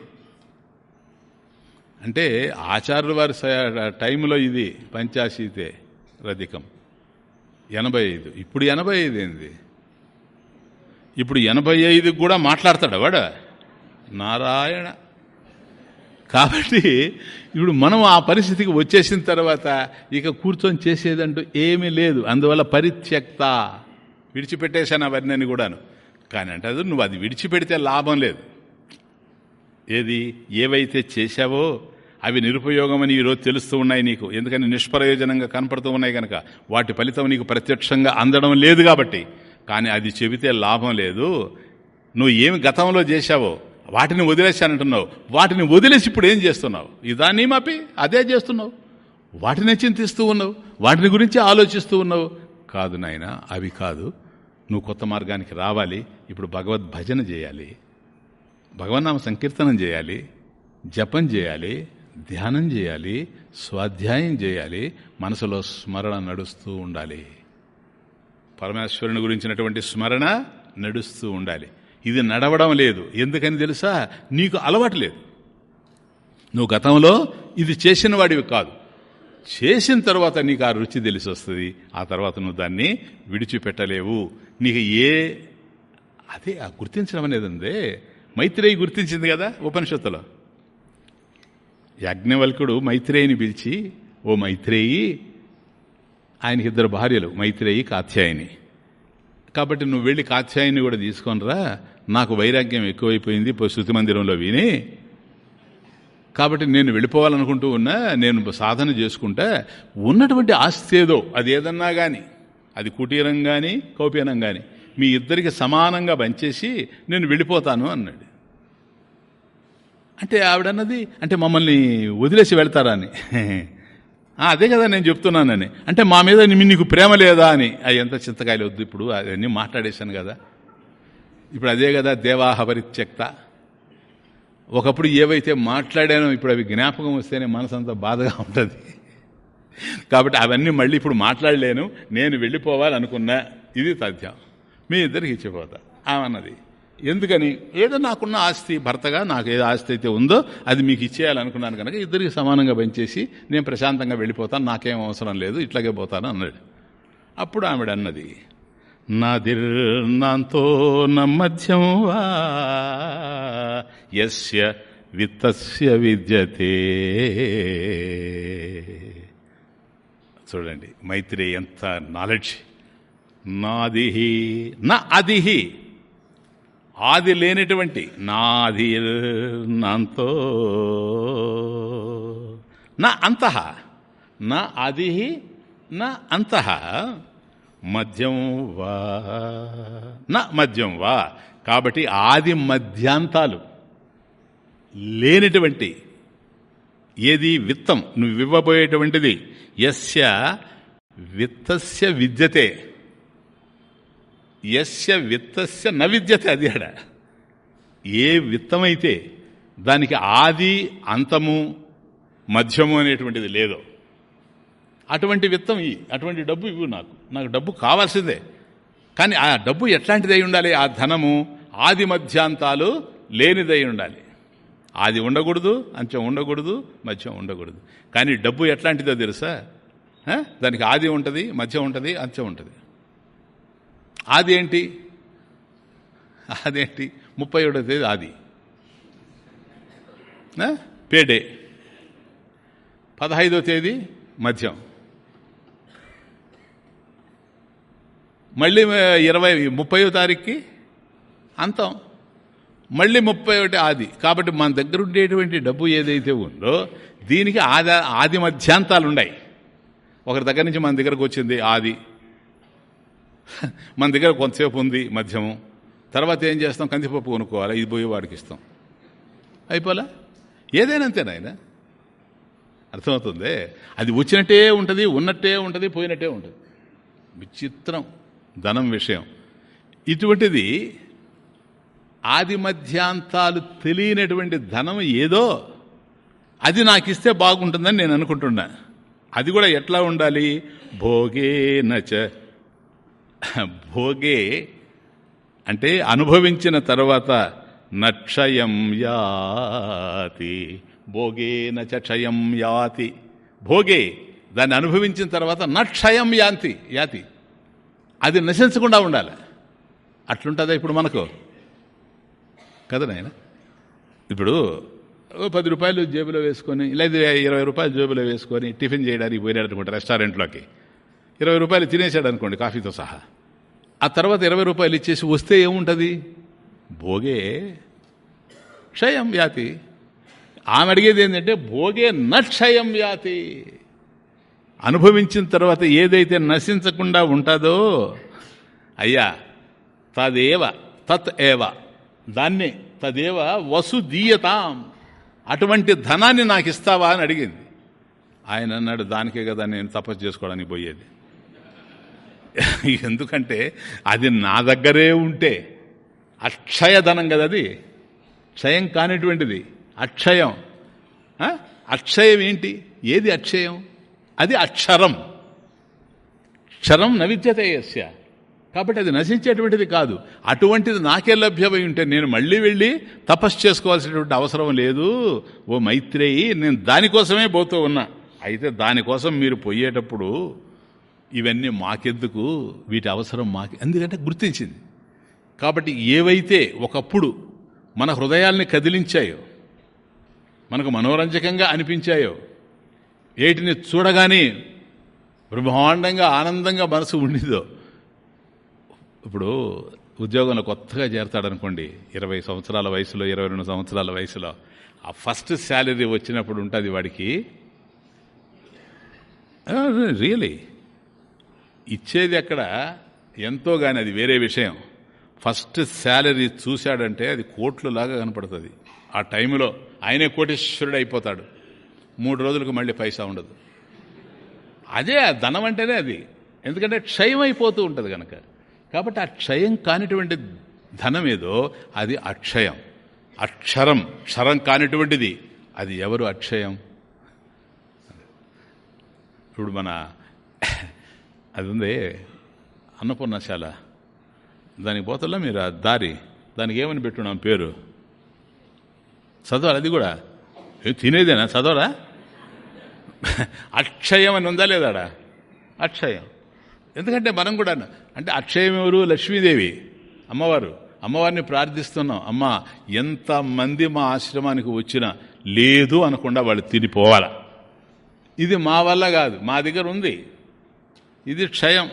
అంటే ఆచార్యుల వారి టైంలో ఇది పంచాశీతే రధికం. ఎనభై ఐదు. ఇప్పుడు ఎనభై ఐదు ఏంది? ఇప్పుడు ఎనభై ఐదు కూడా మాట్లాడతాడు వాడ? నారాయణ. కాబట్టి ఇప్పుడు మనం ఆ పరిస్థితికి వచ్చేసిన తర్వాత ఇక కూర్చొని చేసేదంటూ ఏమీ లేదు. అందువల్ల పరిత్యక్త. విడిచిపెట్టేశాను అవన్నీ కూడాను. కానీ అంటే అది నువ్వు అది విడిచిపెడితే లాభం లేదు. ఏది? ఏవైతే చేశావో అవి నిరుపయోగమని ఈరోజు తెలుస్తూ ఉన్నాయి నీకు. ఎందుకని నిష్ప్రయోజనంగా కనపడుతూ ఉన్నాయి కనుక వాటి ఫలితం నీకు ప్రత్యక్షంగా అందడం లేదు కాబట్టి. కానీ అది చెబితే లాభం లేదు. నువ్వు ఏమి గతంలో చేశావో వాటిని వదిలేశానంటున్నావు. వాటిని వదిలేసి ఇప్పుడు ఏం చేస్తున్నావు? ఇదాన్ని మాపి? అదే చేస్తున్నావు. వాటిని చింతిస్తూ ఉన్నావు. వాటిని గురించి ఆలోచిస్తూ ఉన్నావు. కాదు నాయన అవి కాదు. నువ్వు కొత్త మార్గానికి రావాలి. ఇప్పుడు భగవద్ భజన చేయాలి. భగవన్నామ సంకీర్తనం చేయాలి. జపం చేయాలి. ధ్యానం చేయాలి స్వాధ్యాయం చేయాలి మనసులో స్మరణ నడుస్తూ ఉండాలి. పరమేశ్వరుని గురించినటువంటి స్మరణ నడుస్తూ ఉండాలి. ఇది నడవడం లేదు. ఎందుకని తెలుసా? నీకు అలవాటు లేదు. నువ్వు గతంలో ఇది చేసిన వాడివి కాదు. చేసిన తర్వాత నీకు ఆ రుచి తెలిసి వస్తుంది. ఆ తర్వాత నువ్వు దాన్ని విడిచిపెట్టలేవు. నీకు ఏ అదే ఆ గుర్తించడం అనేది ఉందే. మైత్రేయి గుర్తించింది కదా ఉపనిషత్తులో. యాజ్ఞవల్కుడు మైత్రేయిని పిలిచి ఓ మైత్రేయి ఆయనకి ఇద్దరు భార్యలు మైత్రేయి కాత్యాయని. కాబట్టి నువ్వు వెళ్ళి కాత్యాయని కూడా తీసుకొనిరా నాకు వైరాగ్యం ఎక్కువైపోయింది శృతి మందిరంలో విని. కాబట్టి నేను వెళ్ళిపోవాలనుకుంటూ ఉన్నా నేను సాధన చేసుకుంటా ఉన్నటువంటి ఆస్తి ఏదో అది ఏదన్నా కానీ అది కుటీరం కానీ కౌపీనం కానీ మీ ఇద్దరికి సమానంగా పంచేసి నేను వెళ్ళిపోతాను అన్నాడు. అంటే ఆవిడన్నది అంటే మమ్మల్ని వదిలేసి వెళ్తారా అని అదే కదా నేను చెప్తున్నానని. అంటే మా మీద నీకు ప్రేమ లేదా అని. అవి ఎంత చింతకాయలు వద్దు ఇప్పుడు అవన్నీ మాట్లాడేశాను కదా. ఇప్పుడు అదే కదా దేవాహపరిత్యక్త. ఒకప్పుడు ఏవైతే మాట్లాడానో ఇప్పుడు అవి జ్ఞాపకం వస్తేనే మనసంతా బాధగా ఉంటుంది. కాబట్టి అవన్నీ మళ్ళీ ఇప్పుడు మాట్లాడలేను నేను వెళ్ళిపోవాలనుకున్నా ఇది తథ్యం. మీ ఇద్దరికి ఇచ్చిపోతా. ఆమన్నది ఎందుకని? ఏదో నాకున్న ఆస్తి భర్తగా నాకు ఏదో ఆస్తి అయితే ఉందో అది మీకు ఇచ్చేయాలనుకున్నాను కనుక ఇద్దరికి సమానంగా పెంచేసి నేను ప్రశాంతంగా వెళ్ళిపోతాను నాకేం అవసరం లేదు ఇట్లాగే పోతాను అన్నాడు. అప్పుడు ఆవిడ అన్నది నాదిర్నాంతో నమ్మధ్యం వా యస్య విత్తస్య విద్యతే. చూడండి మైత్రి ఎంత నాలెడ్జ్. నాదిహి నా అదిహి. ఆది లేనటువంటి నాది నాంతో. నా అంత నా ఆది నా అంత. మద్యం వా నా మద్యం వా. కాబట్టి ఆది మధ్యాంతాలు లేనటువంటి ఏది విత్తం నువ్వు ఇవ్వబోయేటువంటిది ఎస్య విత్తస్య విద్యతే. ఎస్య విత్తస్య న విద్యతే అది అడ ఏ విత్తమైతే దానికి ఆది అంతము మధ్యము అనేటువంటిది లేదో. అటువంటి విత్తం ఇవి అటువంటి డబ్బు ఇవ్వు నాకు. నాకు డబ్బు కావాల్సిందే. కానీ ఆ డబ్బు ఎట్లాంటిదై ఉండాలి? ఆ ధనము ఆది మధ్యాంతాలు లేనిదై ఉండాలి. ఆది ఉండకూడదు అంచెం ఉండకూడదు మధ్యం ఉండకూడదు. కానీ డబ్బు ఎట్లాంటిదో తెలుసా? దానికి ఆది ఉంటుంది మధ్యం ఉంటుంది అంచెం ఉంటుంది. ఆది ఏంటి అదేంటి ముప్పై ఏడో తేదీ ఆది. పేడే. పదహైదో తేదీ మధ్యం. మళ్ళీ ఇరవై ముప్పయో తారీఖుకి అంతం. మళ్ళీ ముప్పై ఒకటి ఆది. కాబట్టి మన దగ్గర ఉండేటువంటి డబ్బు ఏదైతే ఉందో దీనికి ఆది ఆది మధ్యాంతాలు ఉన్నాయి ఒకరి దగ్గర నుంచి మన దగ్గరకు వచ్చింది ఆది. మన దగ్గర కొంతసేపు ఉంది మద్యము. తర్వాత ఏం చేస్తాం? కందిపప్పు కొనుక్కోవాలి. ఇది పోయి వాడికి ఇస్తాం. అయిపోలా? ఏదైనా అంతే నాయన. అర్థమవుతుంది? అది వచ్చినట్టే ఉంటుంది ఉన్నట్టే ఉంటుంది పోయినట్టే ఉంటుంది. విచిత్రం ధనం విషయం. ఇటువంటిది ఆది మధ్యాంతాలు తెలియనటువంటి ధనం ఏదో అది నాకు ఇస్తే బాగుంటుందని నేను అనుకుంటున్నా. అది కూడా ఎట్లా ఉండాలి? భోగే నచ భోగే అంటే అనుభవించిన తర్వాత నక్షయం యాతి. భోగేన చ క్షయం యాతి. భోగే దాన్ని అనుభవించిన తర్వాత నక్షయం యాంతి యాతి. అది నశించకుండా ఉండాలి. అట్లుంటుందా ఇప్పుడు మనకు? కదా నాయన? ఇప్పుడు పది రూపాయలు జేబులో వేసుకొని లేదా ఇరవై రూపాయలు జేబులో వేసుకొని టిఫిన్ చేయడానికి పోయినాడు అనుకోండి రెస్టారెంట్లోకి. ఇరవై రూపాయలు తినేసాడు అనుకోండి కాఫీతో సహా. ఆ తర్వాత ఇరవై రూపాయలు ఇచ్చేసి వస్తే ఏముంటుంది? భోగే క్షయం వ్యాతి. ఆమె అడిగేది ఏంటంటే భోగే నక్షయం వ్యాతి. అనుభవించిన తర్వాత ఏదైతే నశించకుండా ఉంటుందో అయ్యా తదేవ తత్ ఏవ దాన్ని తదేవ వసుదీయతాం అటువంటి ధనాన్ని నాకు ఇస్తావా అని అడిగింది. ఆయన అన్నాడు దానికే కదా నేను తపస్సు చేసుకోవడానికి పోయేది. ఎందుకంటే అది నా దగ్గరే ఉంటే అక్షయధనం కదా అది? క్షయం కానిటువంటిది. అక్షయం. అక్షయం ఏంటి? ఏది అక్షయం? అది అక్షరం. క్షరం నవిద్యతే యస్య. కాబట్టి అది నశించేటువంటిది కాదు. అటువంటిది నాకే లభ్యమై ఉంటే నేను మళ్ళీ వెళ్ళి తపస్సు చేసుకోవాల్సినటువంటి అవసరం లేదు. ఓ మైత్రేయి నేను దానికోసమే పోతూ ఉన్నా. అయితే దానికోసం మీరు పోయేటప్పుడు ఇవన్నీ మాకెందుకు? వీటి అవసరం మాకు ఎందుకంటే గుర్తించింది. కాబట్టి ఏవైతే ఒకప్పుడు మన హృదయాల్ని కదిలించాయో మనకు మనోరంజకంగా అనిపించాయో ఏటిని చూడగానే బ్రహ్మాండంగా ఆనందంగా మనసు ఉండిందో ఇప్పుడు ఉద్యోగంలో కొత్తగా చేరతాడనుకోండి ఇరవై సంవత్సరాల వయసులో ఇరవై రెండు సంవత్సరాల వయసులో ఆ ఫస్ట్ శాలరీ వచ్చినప్పుడు ఉంటుంది వాడికి. రియలీ. ఇచ్చేది అక్కడ ఎంతో కానీ అది వేరే విషయం. ఫస్ట్ శాలరీ చూశాడంటే అది కోట్లులాగా కనపడుతుంది. ఆ టైంలో ఆయనే కోటేశ్వరుడు అయిపోతాడు. మూడు రోజులకు మళ్ళీ పైసా ఉండదు. అదే ఆ ధనం అంటేనే అది. ఎందుకంటే క్షయం అయిపోతూ ఉంటుంది కనుక కాబట్టి ఆ క్షయం కానిటువంటి ధనం ఏదో అది అక్షయం. అక్షరం క్షరం కానిటువంటిది అది ఎవరు అక్షయం? ఇప్పుడు మన అది ఉంది. అన్నపూర్ణశాల. దానికి పోతల్లో మీరు ఆ దారి. దానికి ఏమని పెట్టున్నాం పేరు? చదవాలి? అది కూడా. తినేదేనా? చదవరా అక్షయం అని ఉందా లేదా అక్షయం. ఎందుకంటే మనం కూడా అంటే అక్షయం ఎవరు? లక్ష్మీదేవి. అమ్మవారు. అమ్మవారిని ప్రార్థిస్తున్నాం. అమ్మ ఎంతమంది మా ఆశ్రమానికి వచ్చినా లేదు అనకుండా వాళ్ళు తినిపోవాలా. ఇది మా వల్ల కాదు. మా దగ్గర ఉంది. ఇది క్షయం.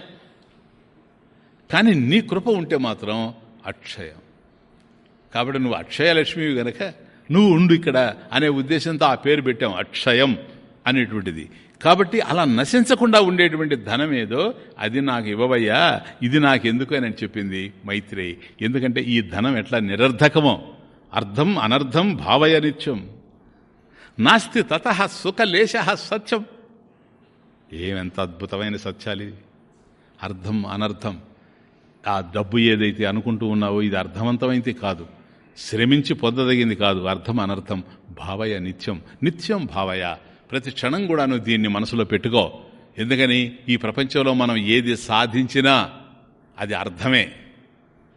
కానీ నీ కృప ఉంటే మాత్రం అక్షయం. కాబట్టి నువ్వు అక్షయలక్ష్మివి గనక నువ్వు ఉండు ఇక్కడ అనే ఉద్దేశంతో ఆ పేరు పెట్టాం అక్షయం అనేటువంటిది. కాబట్టి అలా నశించకుండా ఉండేటువంటి ధనం ఏదో అది నాకు ఇవ్వవయ్యా ఇది నాకు ఎందుకు అని చెప్పింది మైత్రేయి. ఎందుకంటే ఈ ధనం ఎట్లా నిరర్ధకమో అర్థం అనర్థం భావయనిత్యం నాస్తి తత సుఖలేశ సత్యం. ఏమెంత అద్భుతమైన సత్యాలు ఇది అర్థం అనర్థం. ఆ డబ్బు ఏదైతే అనుకుంటూ ఉన్నావో ఇది అర్థవంతమైంది కాదు. శ్రమించి పొందదగింది కాదు. అర్థం అనర్థం. భావయ నిత్యం. నిత్యం భావయ. ప్రతి క్షణం కూడా నువ్వు దీన్ని మనసులో పెట్టుకో. ఎందుకని? ఈ ప్రపంచంలో మనం ఏది సాధించినా అది అర్థమే.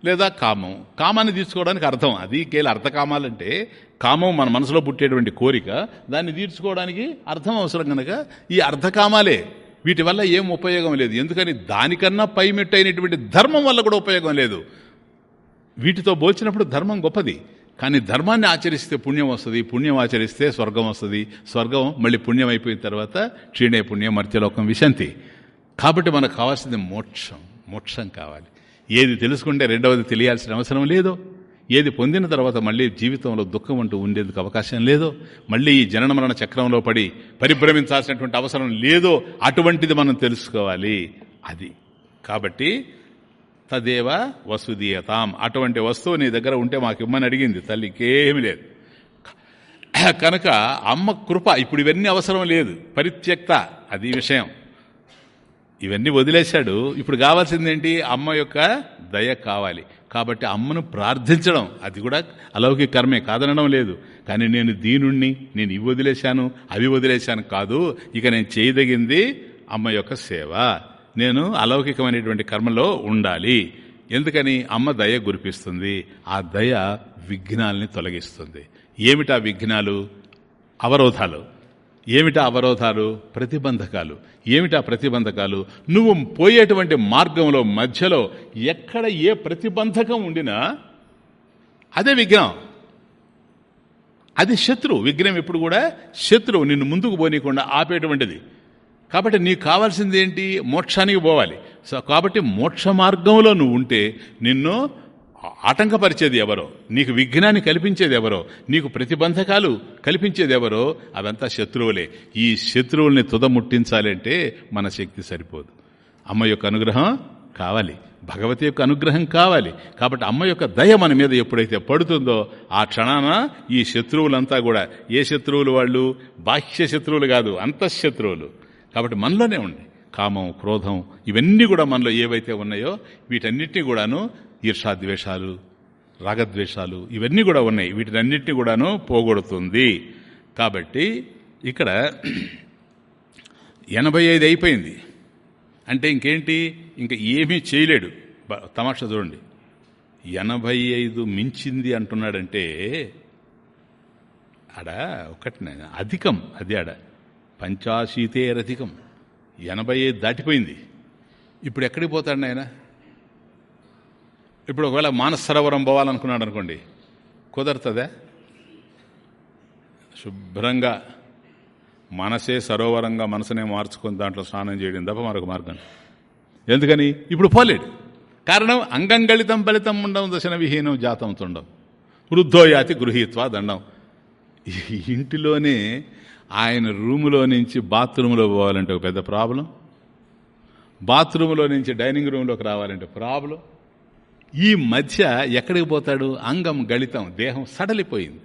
లేదా కామం. కామాన్ని తీసుకోవడానికి అర్థం. అది కేవలం అర్థకామాలంటే కామం మన మనసులో పుట్టేటువంటి కోరిక దాన్ని తీర్చుకోవడానికి అర్థం అవసరం కనుక ఈ అర్ధకామాలే. వీటి వల్ల ఏం ఉపయోగం లేదు. ఎందుకని దానికన్నా పైమెట్టు అయినటువంటి ధర్మం వల్ల కూడా ఉపయోగం లేదు. వీటితో పోల్చినప్పుడు ధర్మం గొప్పది. కానీ ధర్మాన్ని ఆచరిస్తే పుణ్యం వస్తుంది పుణ్యం ఆచరిస్తే స్వర్గం వస్తుంది. స్వర్గం మళ్ళీ పుణ్యం అయిపోయిన తర్వాత క్షీణే పుణ్యం మర్త్యలోకం విశంతి. కాబట్టి మనకు కావాల్సింది మోక్షం. మోక్షం కావాలి. ఏది తెలుసుకుంటే రెండవది తెలియాల్సిన అవసరం లేదో. ఏది పొందిన తర్వాత మళ్ళీ జీవితంలో దుఃఖం అంటూ ఉండేందుకు అవకాశం లేదో మళ్ళీ ఈ జనన మరణ చక్రంలో పడి పరిభ్రమించాల్సినటువంటి అవసరం లేదో అటువంటిది మనం తెలుసుకోవాలి. అది. కాబట్టి తదేవ వసుదీయతాం అటువంటి వస్తువు నీ దగ్గర ఉంటే మాకు ఇమ్మని అడిగింది తల్లికేమి లేదు. కనుక అమ్మ కృప ఇప్పుడు ఇవన్నీ అవసరం లేదు. పరిత్యక్త. అది విషయం. ఇవన్నీ వదిలేశాడు. ఇప్పుడు కావాల్సింది ఏంటి అమ్మ యొక్క దయ కావాలి. కాబట్టి అమ్మను ప్రార్థించడం అది కూడా అలౌకిక కర్మే కాదనడం లేదు. కానీ నేను దీనుణ్ణి నేను ఇవి వదిలేశాను అవి వదిలేశాను కాదు. ఇక నేను చేయదగింది అమ్మ యొక్క సేవ. నేను అలౌకికమైనటువంటి కర్మలో ఉండాలి. ఎందుకని? అమ్మ దయ గురిపిస్తుంది. ఆ దయ విఘ్నాల్ని తొలగిస్తుంది. ఏమిటా విఘ్నాలు? అవరోధాలు. ఏమిటా అవరోధాలు? ప్రతిబంధకాలు. ఏమిటా ప్రతిబంధకాలు? నువ్వు పోయేటువంటి మార్గంలో మధ్యలో ఎక్కడ ఏ ప్రతిబంధకం ఉండినా అదే విఘ్నం అది శత్రువు. విఘ్నం ఎప్పుడు కూడా శత్రువు. నిన్ను ముందుకు పోనీయకుండా ఆపేటువంటిది. కాబట్టి నీకు కావాల్సింది ఏంటి మోక్షానికి పోవాలి. సో కాబట్టి మోక్ష మార్గంలో నువ్వు ఉంటే నిన్ను ఆటంకపరిచేది ఎవరో నీకు విఘ్నాన్ని కల్పించేది ఎవరో నీకు ప్రతిబంధకాలు కల్పించేది ఎవరో అవంతా శత్రువులే. ఈ శత్రువుల్ని తుదముట్టించాలంటే మన శక్తి సరిపోదు. అమ్మ యొక్క అనుగ్రహం కావాలి. భగవతి యొక్క అనుగ్రహం కావాలి. కాబట్టి అమ్మ యొక్క దయ మన మీద ఎప్పుడైతే పడుతుందో ఆ క్షణాన ఈ శత్రువులంతా కూడా ఏ శత్రువులు వాళ్ళు? బాహ్య శత్రువులు కాదు అంతఃశత్రువులు. కాబట్టి మనలోనే ఉండి కామం క్రోధం ఇవన్నీ కూడా మనలో ఏవైతే ఉన్నాయో వీటన్నిటినీ కూడాను ఈర్షాద్వేషాలు రాగద్వేషాలు ఇవన్నీ కూడా ఉన్నాయి. వీటినన్నింటినీ కూడాను పోగొడుతుంది. కాబట్టి ఇక్కడ ఎనభై ఐదు అయిపోయింది. అంటే ఇంకేంటి? ఇంకా ఏమీ చేయలేడు. తమాషా చూడండి. ఎనభై ఐదు మించింది అంటున్నాడంటే ఆడ ఒకటి అధికం అది ఆడ. పంచాశీతేరధికం. ఎనభై ఐదు దాటిపోయింది. ఇప్పుడు ఎక్కడికి పోతాడు ఆయన ఇప్పుడు ఒకవేళ మానసరోవరం పోవాలనుకున్నాడు అనుకోండి కుదరుతుందా? శుభ్రంగా మనసే సరోవరంగా మనసునే మార్చుకొని దాంట్లో స్నానం చేయడం తప్ప మరొక మార్గం. ఎందుకని? ఇప్పుడు పోలేడు. కారణం అంగంగళితం ఫలితం ఉండవు దశన విహీనం జాతం తుండం వృద్ధోయాతి గృహీత్వ దండం. ఇంటిలోనే ఆయన రూములో నుంచి బాత్రూంలో పోవాలంటే ఒక పెద్ద ప్రాబ్లం. బాత్రూంలో నుంచి డైనింగ్ రూమ్లోకి రావాలంటే ప్రాబ్లం. ఈ మధ్య ఎక్కడికి పోతాడు? అంగం గళితం దేహం సడలిపోయింది.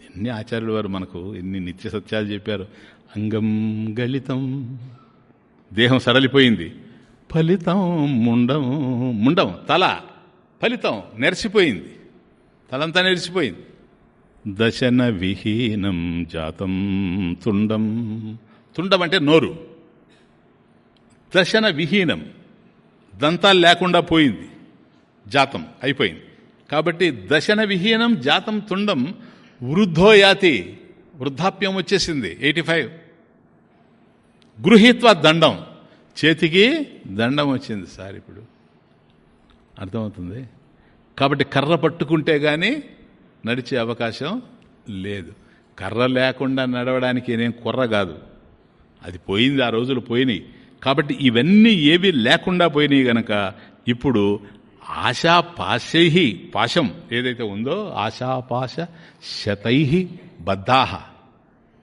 ఎన్ని ఆచార్యుల వారు మనకు ఎన్ని నిత్య సత్యాలు చెప్పారు. అంగం గళితం దేహం సడలిపోయింది. ఫలితం ముండం ముండం తల ఫలితం నెరిసిపోయింది. తలంతా నెరిసిపోయింది. దశన విహీనం జాతం తుండం. తుండం అంటే నోరు. దశన విహీనం. దంతాలు లేకుండా పోయింది. జాతం అయిపోయింది. కాబట్టి దశన విహీనం జాతం తుండం వృద్ధోయాతి వృద్ధాప్యం వచ్చేసింది. Eighty five. గృహీత్వ దండం. చేతికి దండం వచ్చింది సార్ ఇప్పుడు. అర్థమవుతుంది? కాబట్టి కర్ర పట్టుకుంటే కానీ నడిచే అవకాశం లేదు. కర్ర లేకుండా నడవడానికి నేను కుర్ర కాదు. అది పోయింది ఆ రోజులు పోయినాయి. కాబట్టి ఇవన్నీ ఏవి లేకుండా పోయినాయి గనక ఇప్పుడు ఆశాపాశై పాశం ఏదైతే ఉందో ఆశాపాశ శతై బద్ధాహ.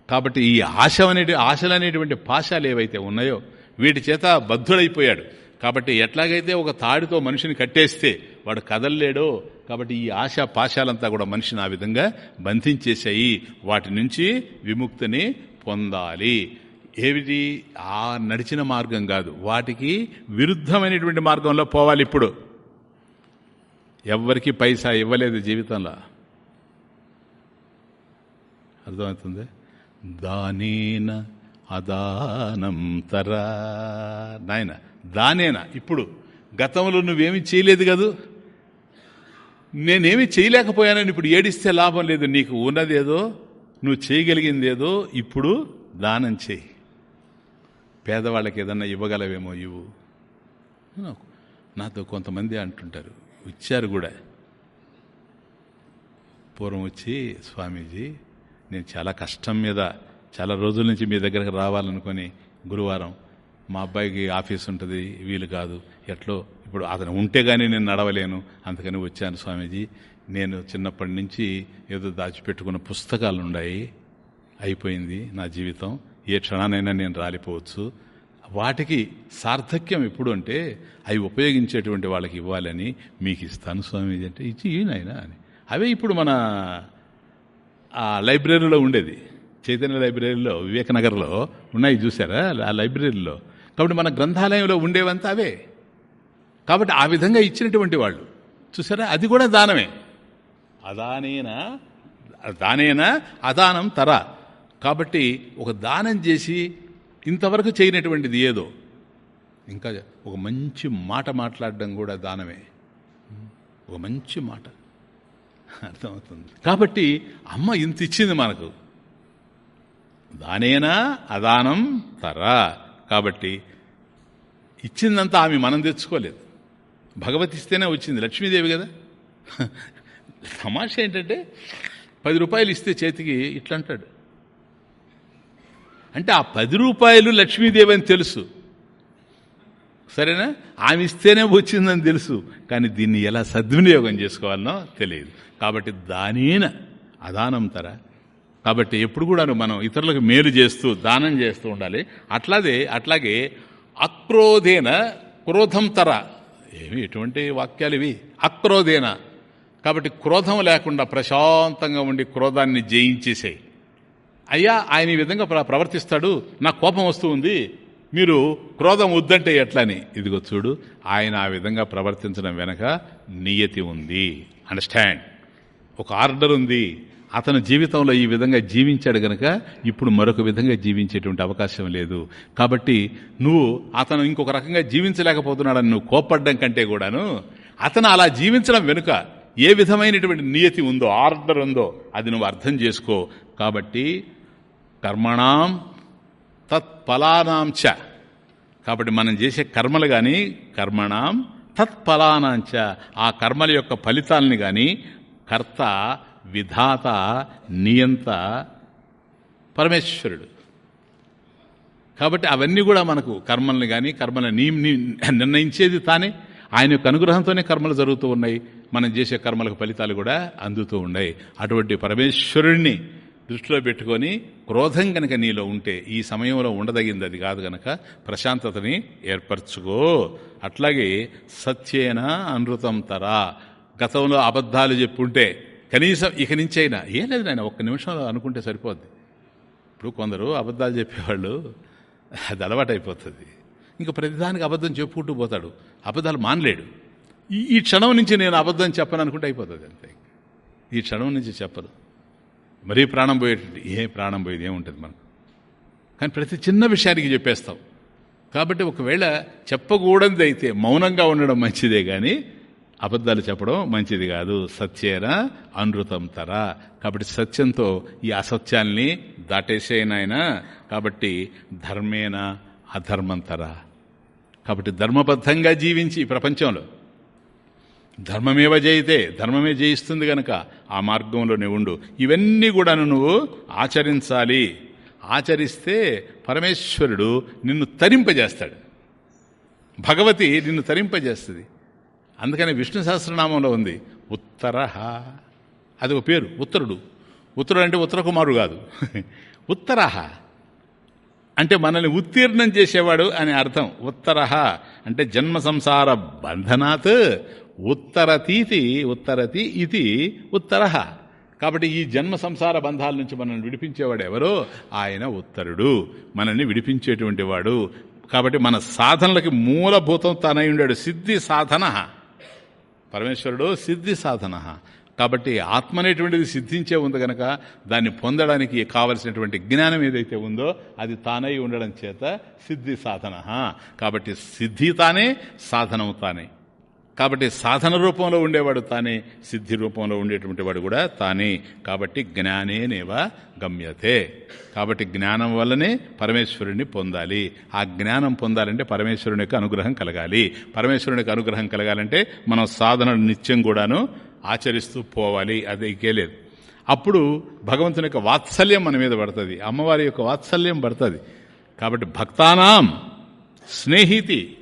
కాబట్టి ఈ ఆశ అనే ఆశలు అనేటువంటి పాశాలు ఏవైతే ఉన్నాయో వీటి చేత బద్ధుడైపోయాడు. కాబట్టి ఎట్లాగైతే ఒక తాడితో మనిషిని కట్టేస్తే వాడు కదల్లేడో కాబట్టి ఈ ఆశ పాశాలంతా కూడా మనిషిని ఆ విధంగా బంధించేశాయి. వాటి నుంచి విముక్తిని పొందాలి. ఏమిటి ఆ నడిచిన మార్గం కాదు. వాటికి విరుద్ధమైనటువంటి మార్గంలో పోవాలి ఇప్పుడు. ఎవ్వరికి పైసా ఇవ్వలేదు జీవితంలో. అర్థమవుతుంది? దానేన అదానం తరా. నాయన దానేనా ఇప్పుడు. గతంలో నువ్వేమి చేయలేదు కదూ? నేనేమి చేయలేకపోయానని ఇప్పుడు ఏడిస్తే లాభం లేదు నీకు. ఉన్నదేదో నువ్వు చేయగలిగిందేదో ఇప్పుడు దానం చేయి. పేదవాళ్ళకి ఏదన్నా ఇవ్వగలవేమో ఇవ్వు. నాతో కొంతమంది అంటుంటారు. ఇచ్చారు కూడా. పూర్వం వచ్చి స్వామీజీ నేను చాలా కష్టం మీద చాలా రోజుల నుంచి మీ దగ్గరకు రావాలనుకొని గురువారం మా అబ్బాయికి ఆఫీస్ ఉంటుంది వీలు కాదు. ఎట్లో ఇప్పుడు అతను ఉంటే కానీ నేను నడవలేను. అందుకని వచ్చాను స్వామీజీ. నేను చిన్నప్పటి నుంచి ఏదో దాచిపెట్టుకున్న పుస్తకాలు ఉన్నాయి అయిపోయింది నా జీవితం. ఏ క్షణానైనా నేను రాలిపోవచ్చు. వాటికి సార్థక్యం ఎప్పుడు అంటే అవి ఉపయోగించేటువంటి వాళ్ళకి ఇవ్వాలని మీకు ఇస్తాను స్వామీజీ అంటే ఇచ్చి నాయనా అని. అవే ఇప్పుడు మన ఆ లైబ్రరీలో ఉండేది. చైతన్య లైబ్రరీలో వివేకనగర్లో ఉన్నాయి చూసారా ఆ లైబ్రరీలో. కాబట్టి మన గ్రంథాలయంలో ఉండేవంతా అవే. కాబట్టి ఆ విధంగా ఇచ్చినటువంటి వాళ్ళు. చూసారా అది కూడా దానమే. అదానేనా దానేనా అదానం తర. కాబట్టి ఒక దానం చేసి ఇంతవరకు చేయనటువంటిది ఏదో. ఇంకా ఒక మంచి మాట మాట్లాడడం కూడా దానమే. ఒక మంచి మాట. అర్థమవుతుంది. కాబట్టి అమ్మ ఇంత ఇచ్చింది మనకు. దానేనా? అదానం తరా. కాబట్టి ఇచ్చిందంతా ఆమె మనం తెచ్చుకోలేదు. భగవతి ఇస్తేనే వచ్చింది. లక్ష్మీదేవి కదా. తమాష ఏంటంటే పది రూపాయలు ఇస్తే చేతికి ఇట్లా అంటాడు అంటే ఆ పది రూపాయలు లక్ష్మీదేవి అని తెలుసు. సరేనా? ఆమె ఇస్తేనే వచ్చిందని తెలుసు. కానీ దీన్ని ఎలా సద్వినియోగం చేసుకోవాలనో తెలియదు. కాబట్టి దానేన అదానం తర. కాబట్టి ఎప్పుడు కూడా మనం ఇతరులకు మేలు చేస్తూ దానం చేస్తూ ఉండాలి. అట్లాగే అట్లాగే అక్రోధేన క్రోధం తర. ఏమి ఎటువంటి వాక్యాలు ఇవి? అక్రోధేన. కాబట్టి క్రోధం లేకుండా ప్రశాంతంగా ఉండి క్రోధాన్ని జయించేసేయి. అయ్యా ఆయన ఈ విధంగా ప్రవర్తిస్తాడు నాకు కోపం వస్తూ ఉంది మీరు క్రోధం వద్దంటే ఎట్లని? ఇదిగో చూడు ఆయన ఆ విధంగా ప్రవర్తించడం వెనక నియతి ఉంది. అండర్స్టాండ్ ఒక ఆర్డర్ ఉంది. అతను జీవితంలో ఈ విధంగా జీవించాడు గనక ఇప్పుడు మరొక విధంగా జీవించేటువంటి అవకాశం లేదు. కాబట్టి నువ్వు అతను ఇంకొక రకంగా జీవించలేకపోతున్నాడని నువ్వు కోప్పడ్డం కంటే కూడాను అతను అలా జీవించడం వెనుక ఏ విధమైనటువంటి నియతి ఉందో ఆర్డర్ ఉందో అది నువ్వు అర్థం చేసుకో. కాబట్టి కర్మణాం తత్ఫలానాంచ కాబట్టి మనం చేసే కర్మలు కానీ కర్మణాం తత్ఫలానాంచ ఆ కర్మల యొక్క ఫలితాలని కానీ కర్త విధాత నియంత పరమేశ్వరుడు. కాబట్టి అవన్నీ కూడా మనకు కర్మల్ని కానీ కర్మల నిర్ణయించేది తానే. ఆయన యొక్క అనుగ్రహంతోనే కర్మలు జరుగుతూ ఉన్నాయి. మనం చేసే కర్మలకు ఫలితాలు కూడా అందుతూ ఉన్నాయి. అటువంటి పరమేశ్వరుణ్ణి దృష్టిలో పెట్టుకొని క్రోధం గనక నీలో ఉంటే ఈ సమయంలో ఉండదగింది అది కాదు గనక ప్రశాంతతని ఏర్పరచుకో. అట్లాగే సత్యేన అనృతం తరా. గతంలో అబద్ధాలు చెప్పుంటే కనీసం ఇక నుంచి అయినా ఏం లేదు నాయన ఒక్క నిమిషంలో అనుకుంటే సరిపోద్ది. ఇప్పుడు కొందరు అబద్ధాలు చెప్పేవాళ్ళు అది అలవాటైపోతుంది. ఇంకా ప్రతిదానికి అబద్ధం చెప్పుకుంటూ పోతాడు. అబద్ధాలు మానలేడు. ఈ క్షణం నుంచి నేను అబద్ధం చెప్పను అనుకుంటే అయిపోతుంది అంతే. ఈ క్షణం నుంచి చెప్పదు మరీ ప్రాణం పోయేటట్టు ఏ ప్రాణం పోయేది ఏముంటుంది మనకు? కానీ ప్రతి చిన్న విషయానికి చెప్పేస్తాం. కాబట్టి ఒకవేళ చెప్పకూడనిది అయితే మౌనంగా ఉండడం మంచిదే కానీ అబద్ధాలు చెప్పడం మంచిది కాదు. సత్యేన? అనృతం తరా. కాబట్టి సత్యంతో ఈ అసత్యాల్ని దాటేసేనాయన కాబట్టి ధర్మేన? అధర్మం తరా. కాబట్టి ధర్మబద్ధంగా జీవించి ఈ ప్రపంచంలో. ధర్మమేవ జయితే ధర్మమే జయిస్తుంది గనక ఆ మార్గంలోనే ఉండు. ఇవన్నీ కూడా నువ్వు ఆచరించాలి. ఆచరిస్తే పరమేశ్వరుడు నిన్ను తరింపజేస్తాడు. భగవతి నిన్ను తరింపజేస్తుంది. అందుకని విష్ణు సహస్రనామంలో ఉంది ఉత్తరహ అది ఒక పేరు ఉత్తరుడు. ఉత్తరుడు అంటే ఉత్తరకుమారు కాదు. ఉత్తర. అంటే మనల్ని ఉత్తీర్ణం చేసేవాడు అని అర్థం. ఉత్తరహ అంటే జన్మ సంసార బంధనాత్ ఉత్తరతీతి ఉత్తరతి ఇది ఉత్తర. కాబట్టి ఈ జన్మ సంసార బంధాల నుంచి మనల్ని విడిపించేవాడు ఎవరో? ఆయన ఉత్తరుడు. మనల్ని విడిపించేటువంటి వాడు. కాబట్టి మన సాధనలకి మూలభూతం తనై ఉండాడు. సిద్ధి సాధన. పరమేశ్వరుడు సిద్ధి సాధన. కాబట్టి ఆత్మ అనేటువంటిది సిద్ధించే ఉంది కనుక దాన్ని పొందడానికి కావలసినటువంటి జ్ఞానం ఏదైతే ఉందో అది తానై ఉండడం చేత సిద్ధి సాధన. కాబట్టి సిద్ధి తానే సాధనము తానే. కాబట్టి సాధన రూపంలో ఉండేవాడు తానే సిద్ధి రూపంలో ఉండేటువంటి వాడు కూడా తానే. కాబట్టి జ్ఞానేనేవ గమ్యతే. కాబట్టి జ్ఞానం వల్లనే పరమేశ్వరుణ్ణి పొందాలి. ఆ జ్ఞానం పొందాలంటే పరమేశ్వరుని యొక్క అనుగ్రహం కలగాలి. పరమేశ్వరుని యొక్క అనుగ్రహం కలగాలంటే మనం సాధన నిత్యం కూడాను ఆచరిస్తూ పోవాలి. అది ఇకేలేదు అప్పుడు భగవంతుని యొక్క వాత్సల్యం మన మీద పడుతుంది. అమ్మవారి యొక్క వాత్సల్యం పడుతుంది. కాబట్టి భక్తానాం స్నేహితి.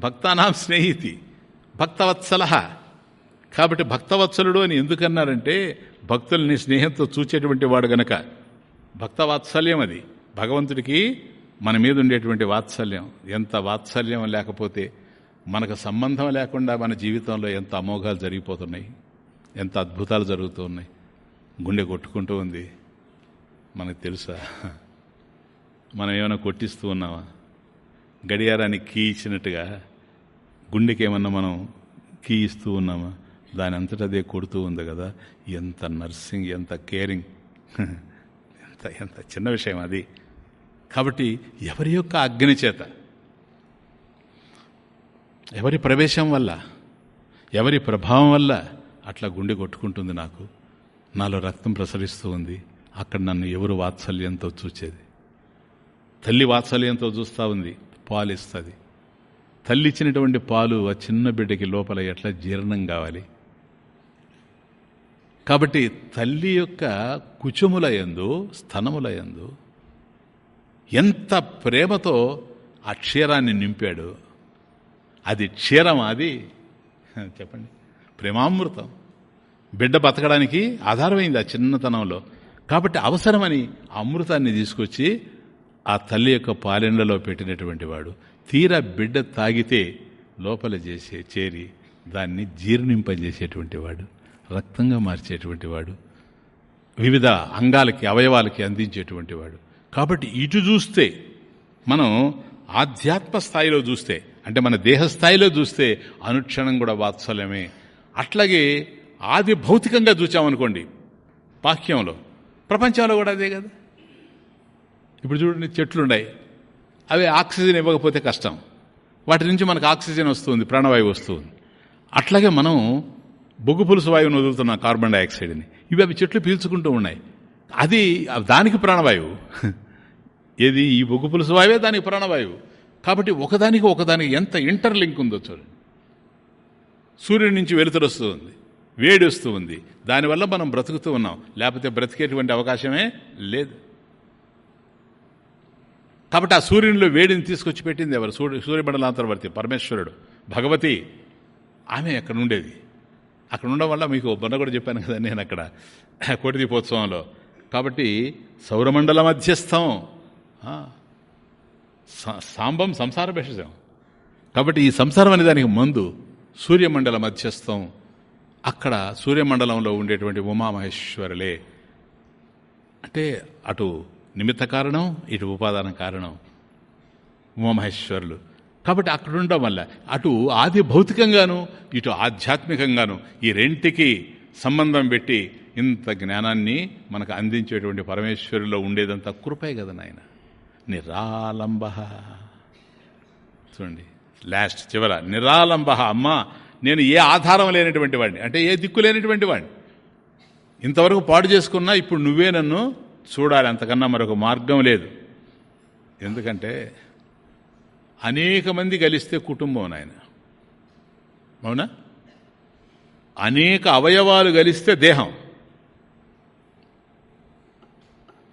భక్తానాం స్నేహితి. భక్తవత్సల. కాబట్టి భక్తవత్సలుడు అని ఎందుకన్నారంటే భక్తుల్ని స్నేహంతో చూచేటువంటి వాడు గనక భక్తవాత్సల్యం అది. భగవంతుడికి మన మీద ఉండేటువంటి వాత్సల్యం. ఎంత వాత్సల్యం లేకపోతే మనకు సంబంధం లేకుండా మన జీవితంలో ఎంత అమోఘాలు జరిగిపోతున్నాయి. ఎంత అద్భుతాలు జరుగుతూ ఉన్నాయి. గుండె కొట్టుకుంటూ ఉంది. మనకు తెలుసా? మనం ఏమైనా కొట్టిస్తూ ఉన్నామా? గడియారానికి కీ ఇచ్చినట్టుగా గుండెకి ఏమన్నా మనం కీ ఇస్తూ ఉన్నామా? దాని అంతటా అదే కొడుతూ ఉంది కదా. ఎంత నర్సింగ్ ఎంత కేరింగ్. ఎంత ఎంత చిన్న విషయం అది. కాబట్టి ఎవరి యొక్క అగ్ని చేత? ఎవరి ప్రవేశం వల్ల? ఎవరి ప్రభావం వల్ల అట్లా గుండె కొట్టుకుంటుంది నాకు? నాలో రక్తం ప్రసరిస్తూ ఉంది. అక్కడ నన్ను ఎవరు వాత్సల్యంతో చూచేది? తల్లి వాత్సల్యంతో చూస్తూ ఉంది. పాలు తల్లిచ్చినటువంటి తల్లి పాలు ఆ చిన్న బిడ్డకి లోపల ఎట్లా జీర్ణం కావాలి? కాబట్టి తల్లి యొక్క కుచుముల ఎందు స్థనముల ఎందు ఎంత ప్రేమతో ఆ క్షీరాన్ని నింపాడు? అది క్షీరం అది చెప్పండి. ప్రేమామృతం. బిడ్డ బతకడానికి ఆధారమైంది ఆ చిన్నతనంలో. కాబట్టి అవసరమని అమృతాన్ని తీసుకొచ్చి ఆ తల్లి యొక్క పాలెండలో పెట్టినటువంటి వాడు. తీరా బిడ్డ తాగితే లోపల చేసే చేరి దాన్ని జీర్ణింపజేసేటువంటి వాడు రక్తంగా మార్చేటువంటి వాడు వివిధ అంగాలకి అవయవాలకి అందించేటువంటి వాడు. కాబట్టి ఇటు చూస్తే మనం ఆధ్యాత్మ స్థాయిలో చూస్తే అంటే మన దేహ స్థాయిలో చూస్తే అనుక్షణం కూడా వాత్సల్యమే. అట్లాగే ఆది భౌతికంగా చూచామనుకోండి పాక్యంలో ప్రపంచంలో కూడా అదే కదా. ఇప్పుడు చూడండి చెట్లున్నాయి. అవి ఆక్సిజన్ ఇవ్వకపోతే కష్టం. వాటి నుంచి మనకు ఆక్సిజన్ వస్తుంది ప్రాణవాయువు వస్తుంది. అట్లాగే మనం బొగ్గు పులుసు వాయువుని వదులుతున్నాం కార్బన్ డైఆక్సైడ్ని. ఇవి అవి చెట్లు పీల్చుకుంటూ ఉన్నాయి. అది దానికి ప్రాణవాయువు. ఏది? ఈ బొగ్గు పులుసు వాయువే దానికి ప్రాణవాయువు. కాబట్టి ఒకదానికి ఒకదానికి ఎంత ఇంటర్లింక్ ఉందో చూడండి. సూర్యుడి నుంచి వెలుతురు వస్తూ ఉంది వేడి వస్తూ ఉంది దానివల్ల మనం బ్రతుకుతూ ఉన్నాం. లేకపోతే బ్రతికేటువంటి అవకాశమే లేదు. కాబట్టి ఆ సూర్యునిలో వేడిని తీసుకొచ్చి పెట్టింది ఎవరు? సూర్య సూర్యమండలాంతర్వర్తి పరమేశ్వరుడు. భగవతి ఆమె అక్కడ ఉండేది. అక్కడ ఉండడం వల్ల మీకు మొన్న కూడా చెప్పాను కదా నేను అక్కడ కోటి దీపోత్సవంలో. కాబట్టి సౌరమండల మధ్యస్థం. సాంబం సంసార భేషజం. కాబట్టి ఈ సంసారం అనే దానికి మందు సూర్యమండల మధ్యస్థం. అక్కడ సూర్యమండలంలో ఉండేటువంటి ఉమామహేశ్వరులే. అంటే అటు నిమిత్త కారణం ఇటు ఉపాదాన కారణం. ఉమామహేశ్వరులు కాబట్టి అక్కడ ఉండడం వల్ల అటు ఆది భౌతికంగాను ఇటు ఆధ్యాత్మికంగాను ఈ రెంటికి సంబంధం పెట్టి ఇంత జ్ఞానాన్ని మనకు అందించేటువంటి పరమేశ్వరులో ఉండేదంతా కృపే కదా నాయన. నిరాలంబ. చూడండి లాస్ట్ చివర నిరాలంబ. అమ్మ నేను ఏ ఆధారం లేనటువంటి వాడిని అంటే ఏ దిక్కు లేనటువంటి వాడిని. ఇంతవరకు పాడు చేసుకున్నా ఇప్పుడు నువ్వే నన్ను చూడాలి అంతకన్నా మరొక మార్గం లేదు. ఎందుకంటే అనేక మంది కలిస్తే కుటుంబం నాయన. అవునా? అనేక అవయవాలు కలిస్తే దేహం.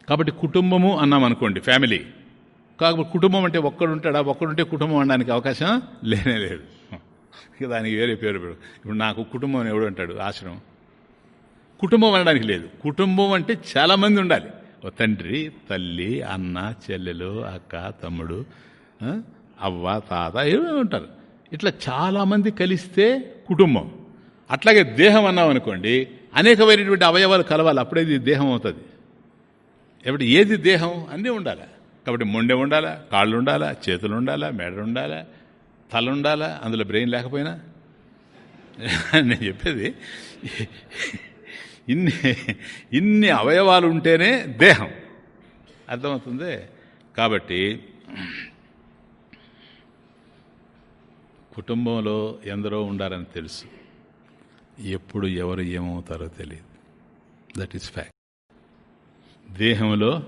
కాబట్టి కుటుంబము అన్నాం అనుకోండి ఫ్యామిలీ. కాకపోతే కుటుంబం అంటే ఒక్కడుంటాడా? ఒక్కడుంటే కుటుంబం అనడానికి అవకాశం లేనే లేదు. దానికి వేరే పేరు ఇప్పుడు నాకు కుటుంబం ఎవడు అంటాడు? ఆశ్రమం. కుటుంబం అనడానికి లేదు. కుటుంబం అంటే చాలామంది ఉండాలి. తండ్రి తల్లి అన్న చెల్లెలు అక్క తమ్ముడు అవ్వ తాత ఏమేమి ఉంటారు? ఇట్లా చాలామంది కలిస్తే కుటుంబం. అట్లాగే దేహం అన్నాం అనుకోండి అనేకమైనటువంటి అవయవాలు కలవాలి అప్పుడే ఇది దేహం అవుతుంది. ఎప్పుడు ఏది దేహం? అన్నీ ఉండాలి? కాబట్టి మొండె ఉండాలా? కాళ్ళు ఉండాలా? చేతులు ఉండాలా? మెడ ఉండాలా? తల ఉండాలా? అందులో బ్రెయిన్ లేకపోయినా? నేను చెప్పేది ఇన్ని ఇన్ని అవయవాలు ఉంటేనే దేహం. అర్థమవుతుంది? కాబట్టి కుటుంబంలో ఎందరో ఉండాలని తెలుసు. ఎప్పుడు ఎవరు ఏమవుతారో తెలియదు. దట్ ఈస్ ఫ్యాక్ట్ దేహంలో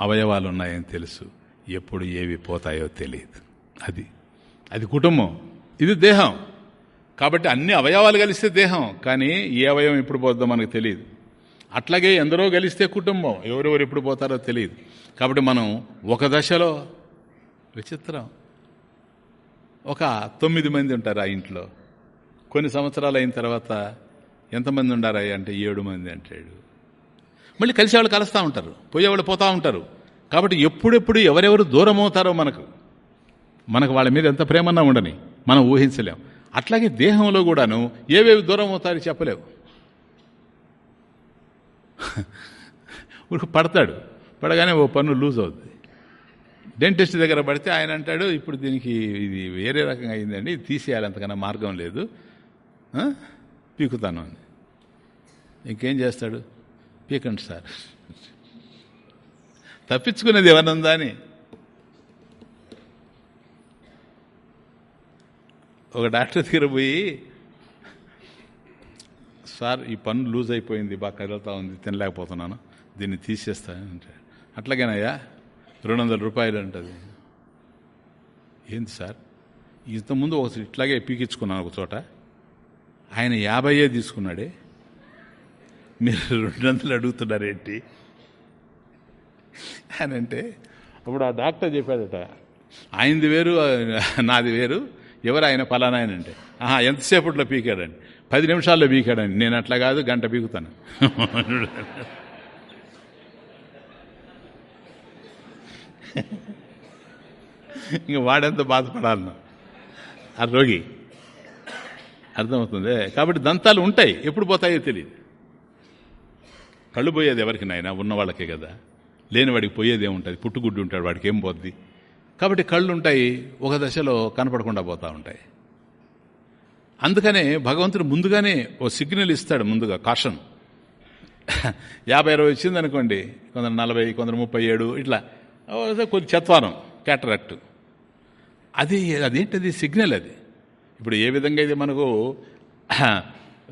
అవయవాలు ఉన్నాయని తెలుసు. ఎప్పుడు ఏవి పోతాయో తెలియదు. అది అది కుటుంబం. ఇది దేహం. కాబట్టి అన్ని అవయవాలు కలిస్తే దేహం కానీ ఏ అవయవం ఎప్పుడు పోద్దో మనకు తెలియదు. అట్లాగే ఎందరో కలిస్తే కుటుంబం ఎవరెవరు ఎప్పుడు పోతారో తెలియదు. కాబట్టి మనం ఒక దశలో విచిత్రం. ఒక తొమ్మిది మంది ఉంటారు ఆ ఇంట్లో. కొన్ని సంవత్సరాలు అయిన తర్వాత ఎంతమంది ఉండారా అంటే ఏడు మంది అంటాడు. మళ్ళీ కలిసి వాళ్ళు కలుస్తూ ఉంటారు. పోయేవాళ్ళు పోతూ ఉంటారు. కాబట్టి ఎప్పుడెప్పుడు ఎవరెవరు దూరం అవుతారో మనకు. మనకు వాళ్ళ మీద ఎంత ప్రేమన్నా ఉండని. మనం ఊహించలేం. అట్లాగే దేహంలో కూడాను ఏవేవి దూరం అవుతారో చెప్పలేవు. ఇప్పుడు పడతాడు. పడగానే ఓ పన్ను లూజ్ అవుతుంది డెంటిస్ట్ దగ్గర పడితే ఆయన అంటాడు ఇప్పుడు దీనికి ఇది వేరే రకంగా అయిందండి తీసేయాలి అంతకన్నా మార్గం లేదు. పీకుతాను అని. ఇంకేం చేస్తాడు? పీకండి సార్. తప్పించుకునేది ఎవరనుందా అని. ఒక డాక్టర్ దగ్గర పోయి సార్ ఈ పన్ను లూజ్ అయిపోయింది బాగా కదులుతూ ఉంది తినలేకపోతున్నాను దీన్ని తీసేస్తానంటే అట్లాగేనయ్యా రెండు వందల రూపాయలు అంటది ఏంది సార్ ఇంతకుముందు ఒక ఇట్లాగే పీకించుకున్నాను ఒక చోట ఆయన యాభైయే తీసుకున్నాడే మీరు రెండు వందలు అడుగుతున్నారేంటి? అని అంటే అప్పుడు ఆ డాక్టర్ చెప్పాడట ఆయనది వేరు నాది వేరు ఎవరు ఆయన? ఫలానా ఆయన అంటే ఆహా ఎంతసేపట్లో పీకాడండి? పది నిమిషాల్లో పీకాడండి. నేను అట్లా కాదు గంట పీకుతాను. ఇంక వాడెంత బాధపడాలను. ఆ రోగి. అర్థమవుతుంది. కాబట్టి దంతాలు ఉంటాయి. ఎప్పుడు పోతాయో తెలియదు కళ్ళు పోయేది ఎవరికి నాయన? ఉన్న వాళ్ళకే కదా. లేని వాడికి పోయేది ఏముంటుంది పుట్టుగుడ్డు ఉంటాడు వాడికి ఏం పోద్ది? కాబట్టి కళ్ళు ఉంటాయి ఒక దశలో కనపడకుండా పోతూ ఉంటాయి. అందుకనే భగవంతుడు ముందుగానే ఓ సిగ్నల్ ఇస్తాడు ముందుగా కాషన్. యాభై ఇరవై వచ్చింది అనుకోండి కొందరు నలభై కొందరు ముప్పై ఏడు ఇట్లా. కొద్ది కొంచెం చత్వారం క్యాటరాక్ట్. అది అదేంటది? సిగ్నల్ అది. ఇప్పుడు ఏ విధంగా అయితే మనకు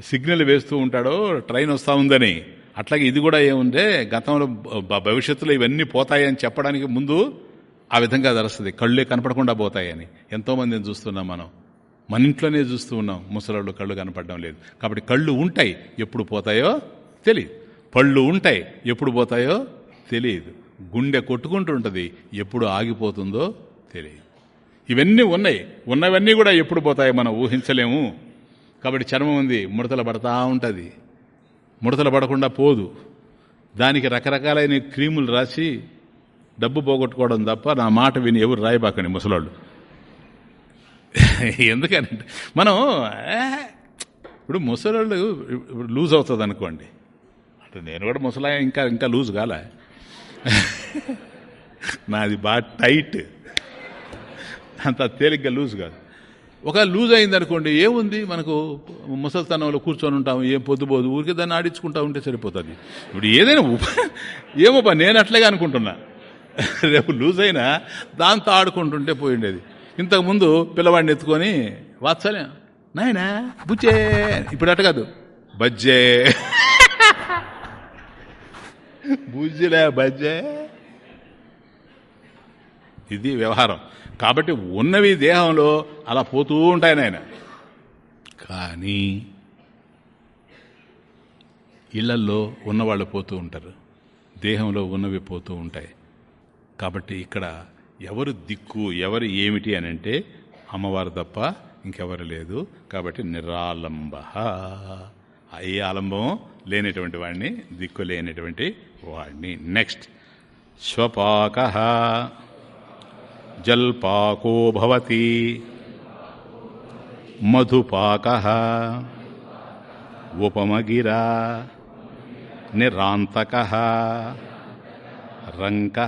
సిగ్నల్ వేస్తూ ఉంటాడో ట్రైన్ వస్తూ ఉందని. అట్లాగే ఇది కూడా ఏముంటే గతంలో భవిష్యత్తులో ఇవన్నీ పోతాయని చెప్పడానికి ముందు ఆ విధంగా తెలుస్తుంది కళ్ళే కనపడకుండా పోతాయని. ఎంతోమందిని చూస్తున్నాం మనం. మన ఇంట్లోనే చూస్తూ ఉన్నాం. ముసలాళ్ళు కళ్ళు కనపడడం లేదు. కాబట్టి కళ్ళు ఉంటాయి. ఎప్పుడు పోతాయో తెలియదు పళ్ళు ఉంటాయి. ఎప్పుడు పోతాయో తెలియదు గుండె కొట్టుకుంటూ ఉంటుంది ఎప్పుడు ఆగిపోతుందో తెలియదు ఇవన్నీ ఉన్నాయి. ఉన్నవన్నీ కూడా ఎప్పుడు పోతాయో మనం ఊహించలేము. కాబట్టి చర్మం ఉంది. ముడతలు పడతా ఉంటుంది. ముడతలు పడకుండా పోదు. దానికి రకరకాలైన క్రీములు రాసి డబ్బు పోగొట్టుకోవడం తప్ప నా మాట విని ఎవరు రాయబాకండి ముసలాళ్ళు. ఎందుకనంటే మనం ఇప్పుడు ముసలాళ్ళు ఇప్పుడు లూజ్ అవుతుంది అనుకోండి అంటే నేను కూడా ముసలా ఇంకా ఇంకా లూజ్ కాలే? నాది బాగా టైట్. అంత తేలిగ్గా లూజ్ కాదు. ఒక లూజ్ అయింది అనుకోండి ఏముంది? మనకు ముసలితనంలో కూర్చొని ఉంటాం ఏం పొద్దుపోదు ఊరికే దాన్ని ఆడించుకుంటా ఉంటే సరిపోతుంది. ఇప్పుడు ఏదైనా ఏమో నేను అట్లాగే అనుకుంటున్నా. రేపు లూజ్ అయినా దాంతో ఆడుకుంటుంటే పోయిండేది. ఇంతకుముందు పిల్లవాడిని ఎత్తుకొని వాత్సల్యం నాయనా బుజ్జే. ఇప్పుడు అట్ట కాదు. బజ్జే. బుజ్జిలే బజ్జే. ఇది వ్యవహారం. కాబట్టి ఉన్నవి దేహంలో అలా పోతూ ఉంటాయి నాయన. కానీ ఇళ్ళల్లో ఉన్నవాళ్ళు పోతూ ఉంటారు. దేహంలో ఉన్నవి పోతూ ఉంటాయి. కాబట్టి ఇక్కడ ఎవరు దిక్కు ఎవరు ఏమిటి అని అంటే అమ్మవారు తప్ప ఇంకెవరు లేదు. కాబట్టి నిరాలంబ ఏ ఆలంబం? లేనటువంటి వాడిని దిక్కు లేనటువంటి వాడిని నెక్స్ట్ స్వపాక. జల్పాకో భవతి. మధుపాక. ఉపమగిరా. నిరాంతక. రంక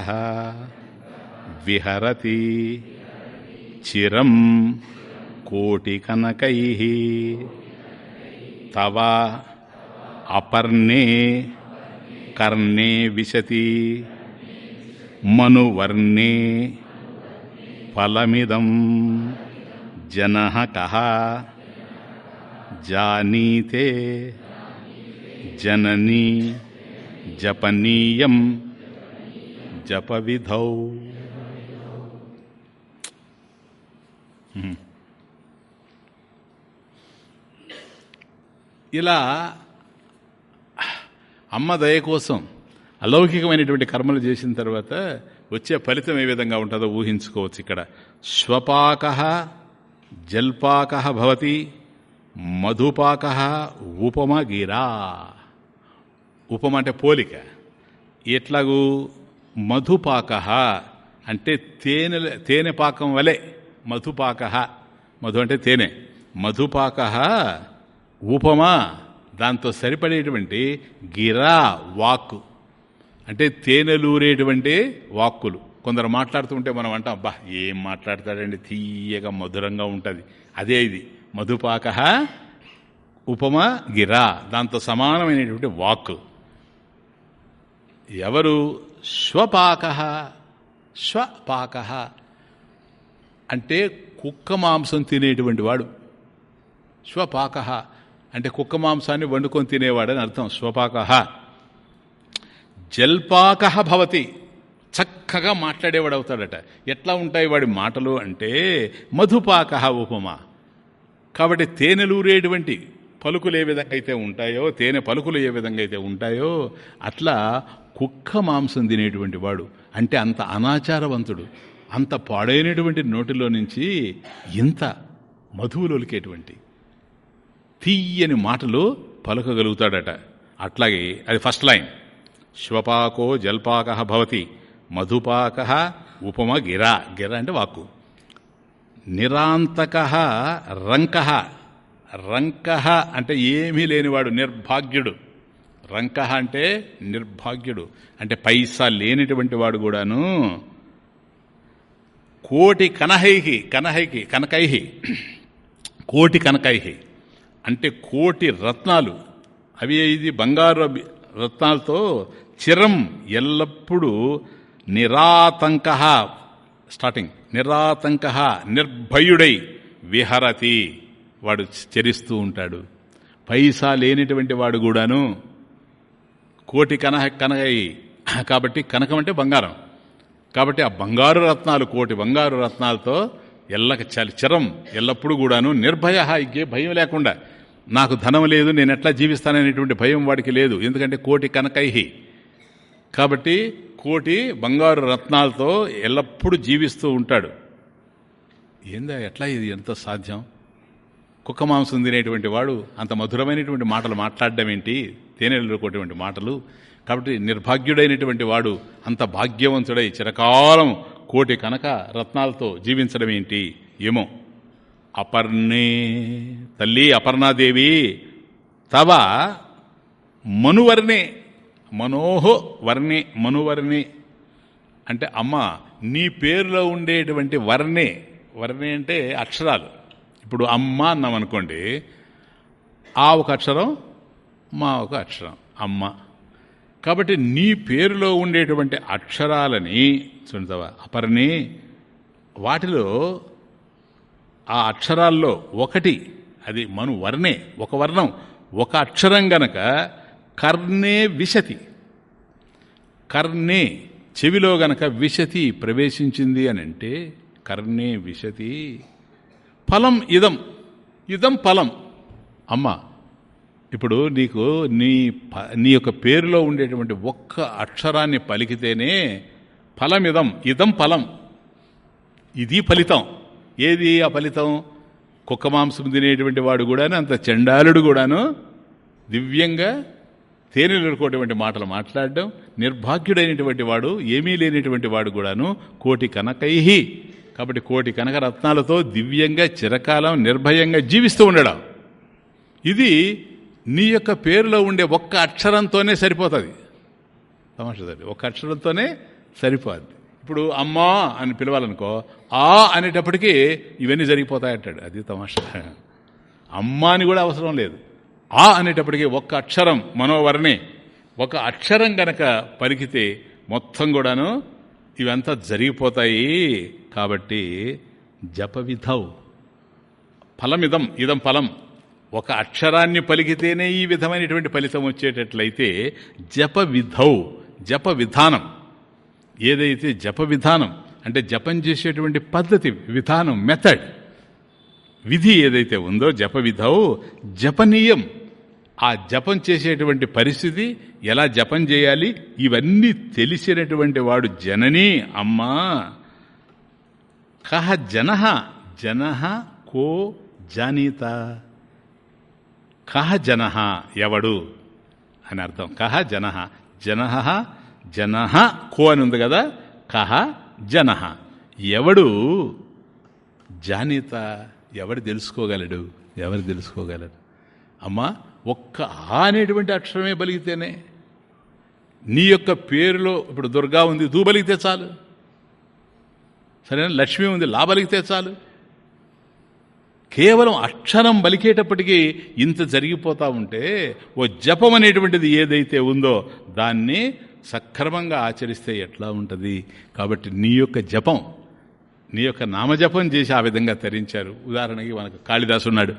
విహరతి చిరం కోటికనకై తవ అపర్ణే కర్ణే విశతి మనువర్ణే ఫలమిదం జన కహ జానీతే జననీ జపనీయం జపవిధౌ. ఇలా అమ్మ దయ కోసం అలౌకికమైనటువంటి కర్మలు చేసిన తర్వాత వచ్చే ఫలితం ఏ విధంగా ఉంటుందో ఊహించుకోవచ్చు ఇక్కడ. స్వపాక జల్పాక భవతి మధుపాక ఉపమ గిరా. ఉపమ అంటే పోలిక. ఎట్లాగూ మధుపాక అంటే తేనె తేనె పాకం వలె. మధుపాక. మధు అంటే తేనె. మధుపాక ఉపమా. దాంతో సరిపడేటువంటి గిరా వాక్కు. అంటే తేనెలూరేటువంటి వాక్కులు. కొందరు మాట్లాడుతుంటే మనం అంటాం అబ్బా ఏం మాట్లాడతాడండి? తీయగా మధురంగా ఉంటుంది. అదే ఇది. మధుపాక ఉపమా గిరా. దాంతో సమానమైనటువంటి వాక్కు. ఎవరు శ్వపాక శ్వపాక అంటే కుక్క మాంసం తినేటువంటి వాడు. శ్వపాక అంటే కుక్క మాంసాన్ని వండుకొని తినేవాడని అర్థం. శ్వపాక జల్పాక భవతి. చక్కగా మాట్లాడేవాడు అవుతాడట. ఎట్లా ఉంటాయి వాడి మాటలు అంటే మధుపాక ఉపమా. కాబట్టి తేనెలూరేటువంటి పలుకులు ఏ విధంగా అయితే ఉంటాయో తేనె పలుకులు ఏ విధంగా అయితే ఉంటాయో అట్లా కుక్క మాంసం తినేటువంటి వాడు. అంటే అంత అనాచారవంతుడు. అంత పాడైనటువంటి నోటిలో నుంచి ఇంత మధువులొలికేటువంటి తీయని మాటలు పలకగలుగుతాడట. అట్లాగే అది ఫస్ట్ లైన్ శ్వపాకో జల్పాక భవతి మధుపాక ఉపమ గిరా. గిర అంటే వాక్కు. నిరాంతక రంక. రంక అంటే ఏమీ లేనివాడు నిర్భాగ్యుడు. రంక అంటే నిర్భాగ్యుడు. అంటే పైసా లేనిటువంటి వాడు కూడాను కోటి కనహైహి కనహైకి కనకైహి కోటి కనకైహి. అంటే కోటి రత్నాలు. అవి ఇది బంగారు రత్నాలతో చిరం ఎల్లప్పుడూ నిరాతంక స్టార్టింగ్ నిరాతంక నిర్భయుడై విహరతి. వాడు చరిస్తూ ఉంటాడు. పైసా లేనిటువంటి వాడు కూడాను కోటి కనహ కనగయి కాబట్టి కనకం అంటే బంగారం. కాబట్టి ఆ బంగారు రత్నాలు కోటి బంగారు రత్నాలతో ఎల్లక చరం ఎల్లప్పుడూ కూడాను నిర్భయ ఇంకే భయం లేకుండా. నాకు ధనం లేదు నేను ఎట్లా జీవిస్తాననేటువంటి భయం వాడికి లేదు. ఎందుకంటే కోటి కనకైహి. కాబట్టి కోటి బంగారు రత్నాలతో ఎల్లప్పుడూ జీవిస్తూ ఉంటాడు. ఏందా ఎట్లా ఇది? ఎంత సాధ్యం? కుక్క మాంసం తినేటువంటి వాడు అంత మధురమైనటువంటి మాటలు మాట్లాడడం ఏంటి? తేనెలుకోటువంటి మాటలు. కాబట్టి నిర్భాగ్యుడైనటువంటి వాడు అంత భాగ్యవంతుడై చిరకాలం కోటి కనక రత్నాలతో జీవించడం ఏంటి? ఏమో. అపర్ణే తల్లి అపర్ణాదేవి తవ మనువర్ణే మనోహో వర్ణి మనువర్ణే. అంటే అమ్మ నీ పేరులో ఉండేటువంటి వర్ణే వర్ణి అంటే అక్షరాలు. ఇప్పుడు అమ్మ అన్నాం అనుకోండి ఆ ఒక అక్షరం మా ఒక అక్షరం అమ్మ. కాబట్టి నీ పేరులో ఉండేటువంటి అక్షరాలని చూడతావా అపర్ణి వాటిలో ఆ అక్షరాల్లో ఒకటి అది మను వర్ణే ఒక వర్ణం ఒక అక్షరం గనక కర్ణే విశతి. కర్ణే చెవిలో గనక విశతి ప్రవేశించింది అని అంటే కర్ణే విశతి. ఫలం ఇదం ఇదం ఫలం. అమ్మ ఇప్పుడు నీకు నీ నీ యొక్క పేరులో ఉండేటువంటి ఒక్క అక్షరాన్ని పలికితేనే ఫలమిదం ఇదం ఫలం. ఇది ఫలితం. ఏది ఆ ఫలితం? కుక్క మాంసం తినేటువంటి వాడు కూడాను అంత చండాలుడు కూడాను దివ్యంగా తేనెలుకోటువంటి మాటలు మాట్లాడడం నిర్భాగ్యుడైనటువంటి వాడు ఏమీ లేనిటువంటి వాడు కూడాను కోటి కనకైహి. కాబట్టి కోటి కనక రత్నాలతో దివ్యంగా చిరకాలం నిర్భయంగా జీవిస్తూ ఉండడం. ఇది నీ యొక్క పేరులో ఉండే ఒక్క అక్షరంతోనే సరిపోతుంది. తమాషా ఒక్క అక్షరంతోనే సరిపోద్ది. ఇప్పుడు అమ్మా అని పిలవాలనుకో ఆ అనేటప్పటికీ ఇవన్నీ జరిగిపోతాయంటాడు అది తమాష. అమ్మ అని కూడా అవసరం లేదు. ఆ అనేటప్పటికీ ఒక్క అక్షరం మనోవర్ణి. ఒక అక్షరం గనక పలికితే మొత్తం కూడాను ఇవంతా జరిగిపోతాయి. కాబట్టి జపవిధౌ. ఫలమిదం ఇదం ఫలం. ఒక అక్షరాన్ని పలికితేనే ఈ విధమైనటువంటి ఫలితం వచ్చేటట్లయితే జప విధౌ జప విధానం. ఏదైతే జప విధానం అంటే జపం చేసేటువంటి పద్ధతి విధానం మెథడ్ విధి ఏదైతే ఉందో జప విధౌ జపనీయం. ఆ జపం చేసేటువంటి పరిస్థితి ఎలా జపం చేయాలి ఇవన్నీ తెలిసినటువంటి వాడు జనని అమ్మా. కహ జన జన కో జానీత. కహ జన ఎవడు అని అర్థం. కహ జన. జన జన కో అని ఉంది కదా. కహ జన. ఎవడు? జానీత. ఎవడు తెలుసుకోగలడు? ఎవరు తెలుసుకోగలడు అమ్మా ఒక్క ఆ అనేటువంటి అక్షరమే బలిగితేనే. నీ యొక్క పేరులో ఇప్పుడు దుర్గా ఉంది దూ బలిగితే చాలు. సరేనా? లక్ష్మి ఉంది లా బలిగితే చాలు. కేవలం అక్షరం బలికేటప్పటికీ ఇంత జరిగిపోతూ ఉంటే ఓ జపం అనేటువంటిది ఏదైతే ఉందో దాన్ని సక్రమంగా ఆచరిస్తే ఎట్లా ఉంటుంది? కాబట్టి నీ యొక్క జపం నీ యొక్క నామజపం చేసి ఆ విధంగా తరించారు. ఉదాహరణకి మనకు కాళిదాసు ఉన్నాడు.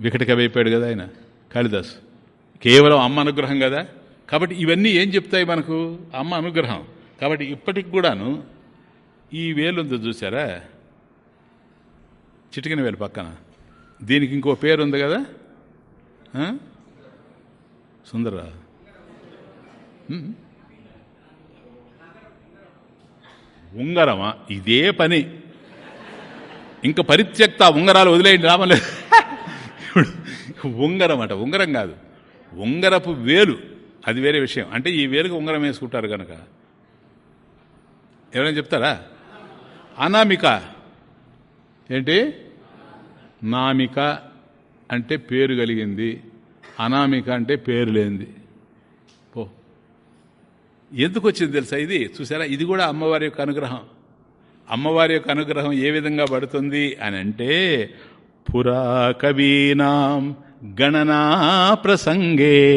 వికటకవైపోయాడు కదా ఆయన కాళిదాసు. కేవలం అమ్మ అనుగ్రహం కదా? కాబట్టి ఇవన్నీ ఏం చెప్తాయి మనకు? అమ్మ అనుగ్రహం. కాబట్టి ఇప్పటికి కూడాను ఈ వేలు ఉందో చూసారా చిటికిన వేలు పక్కన. దీనికి ఇంకో పేరు ఉంది కదా సుందర. ఉంగరమా? ఇదే పని. ఇంకా పరిత్యక్త ఉంగరాలు వదిలేయండి రామలేదు ఉంగరం అట ఉంగరం కాదు. ఉంగరపు వేలు. అది వేరే విషయం. అంటే ఈ వేలుకి ఉంగరం వేసుకుంటారు కనుక ఎవరైనా చెప్తారా? అనామిక. ఏంటి? నామిక అంటే పేరు కలిగింది. అనామిక అంటే పేరు లేనిది. పో. ఎందుకు వచ్చింది తెలుసా ఇది? చూసారా? ఇది కూడా అమ్మవారి యొక్క అనుగ్రహం. అమ్మవారి యొక్క అనుగ్రహం ఏ విధంగా పడుతుంది అని అంటే పురా కవీనాం గణనా ప్రసంగే.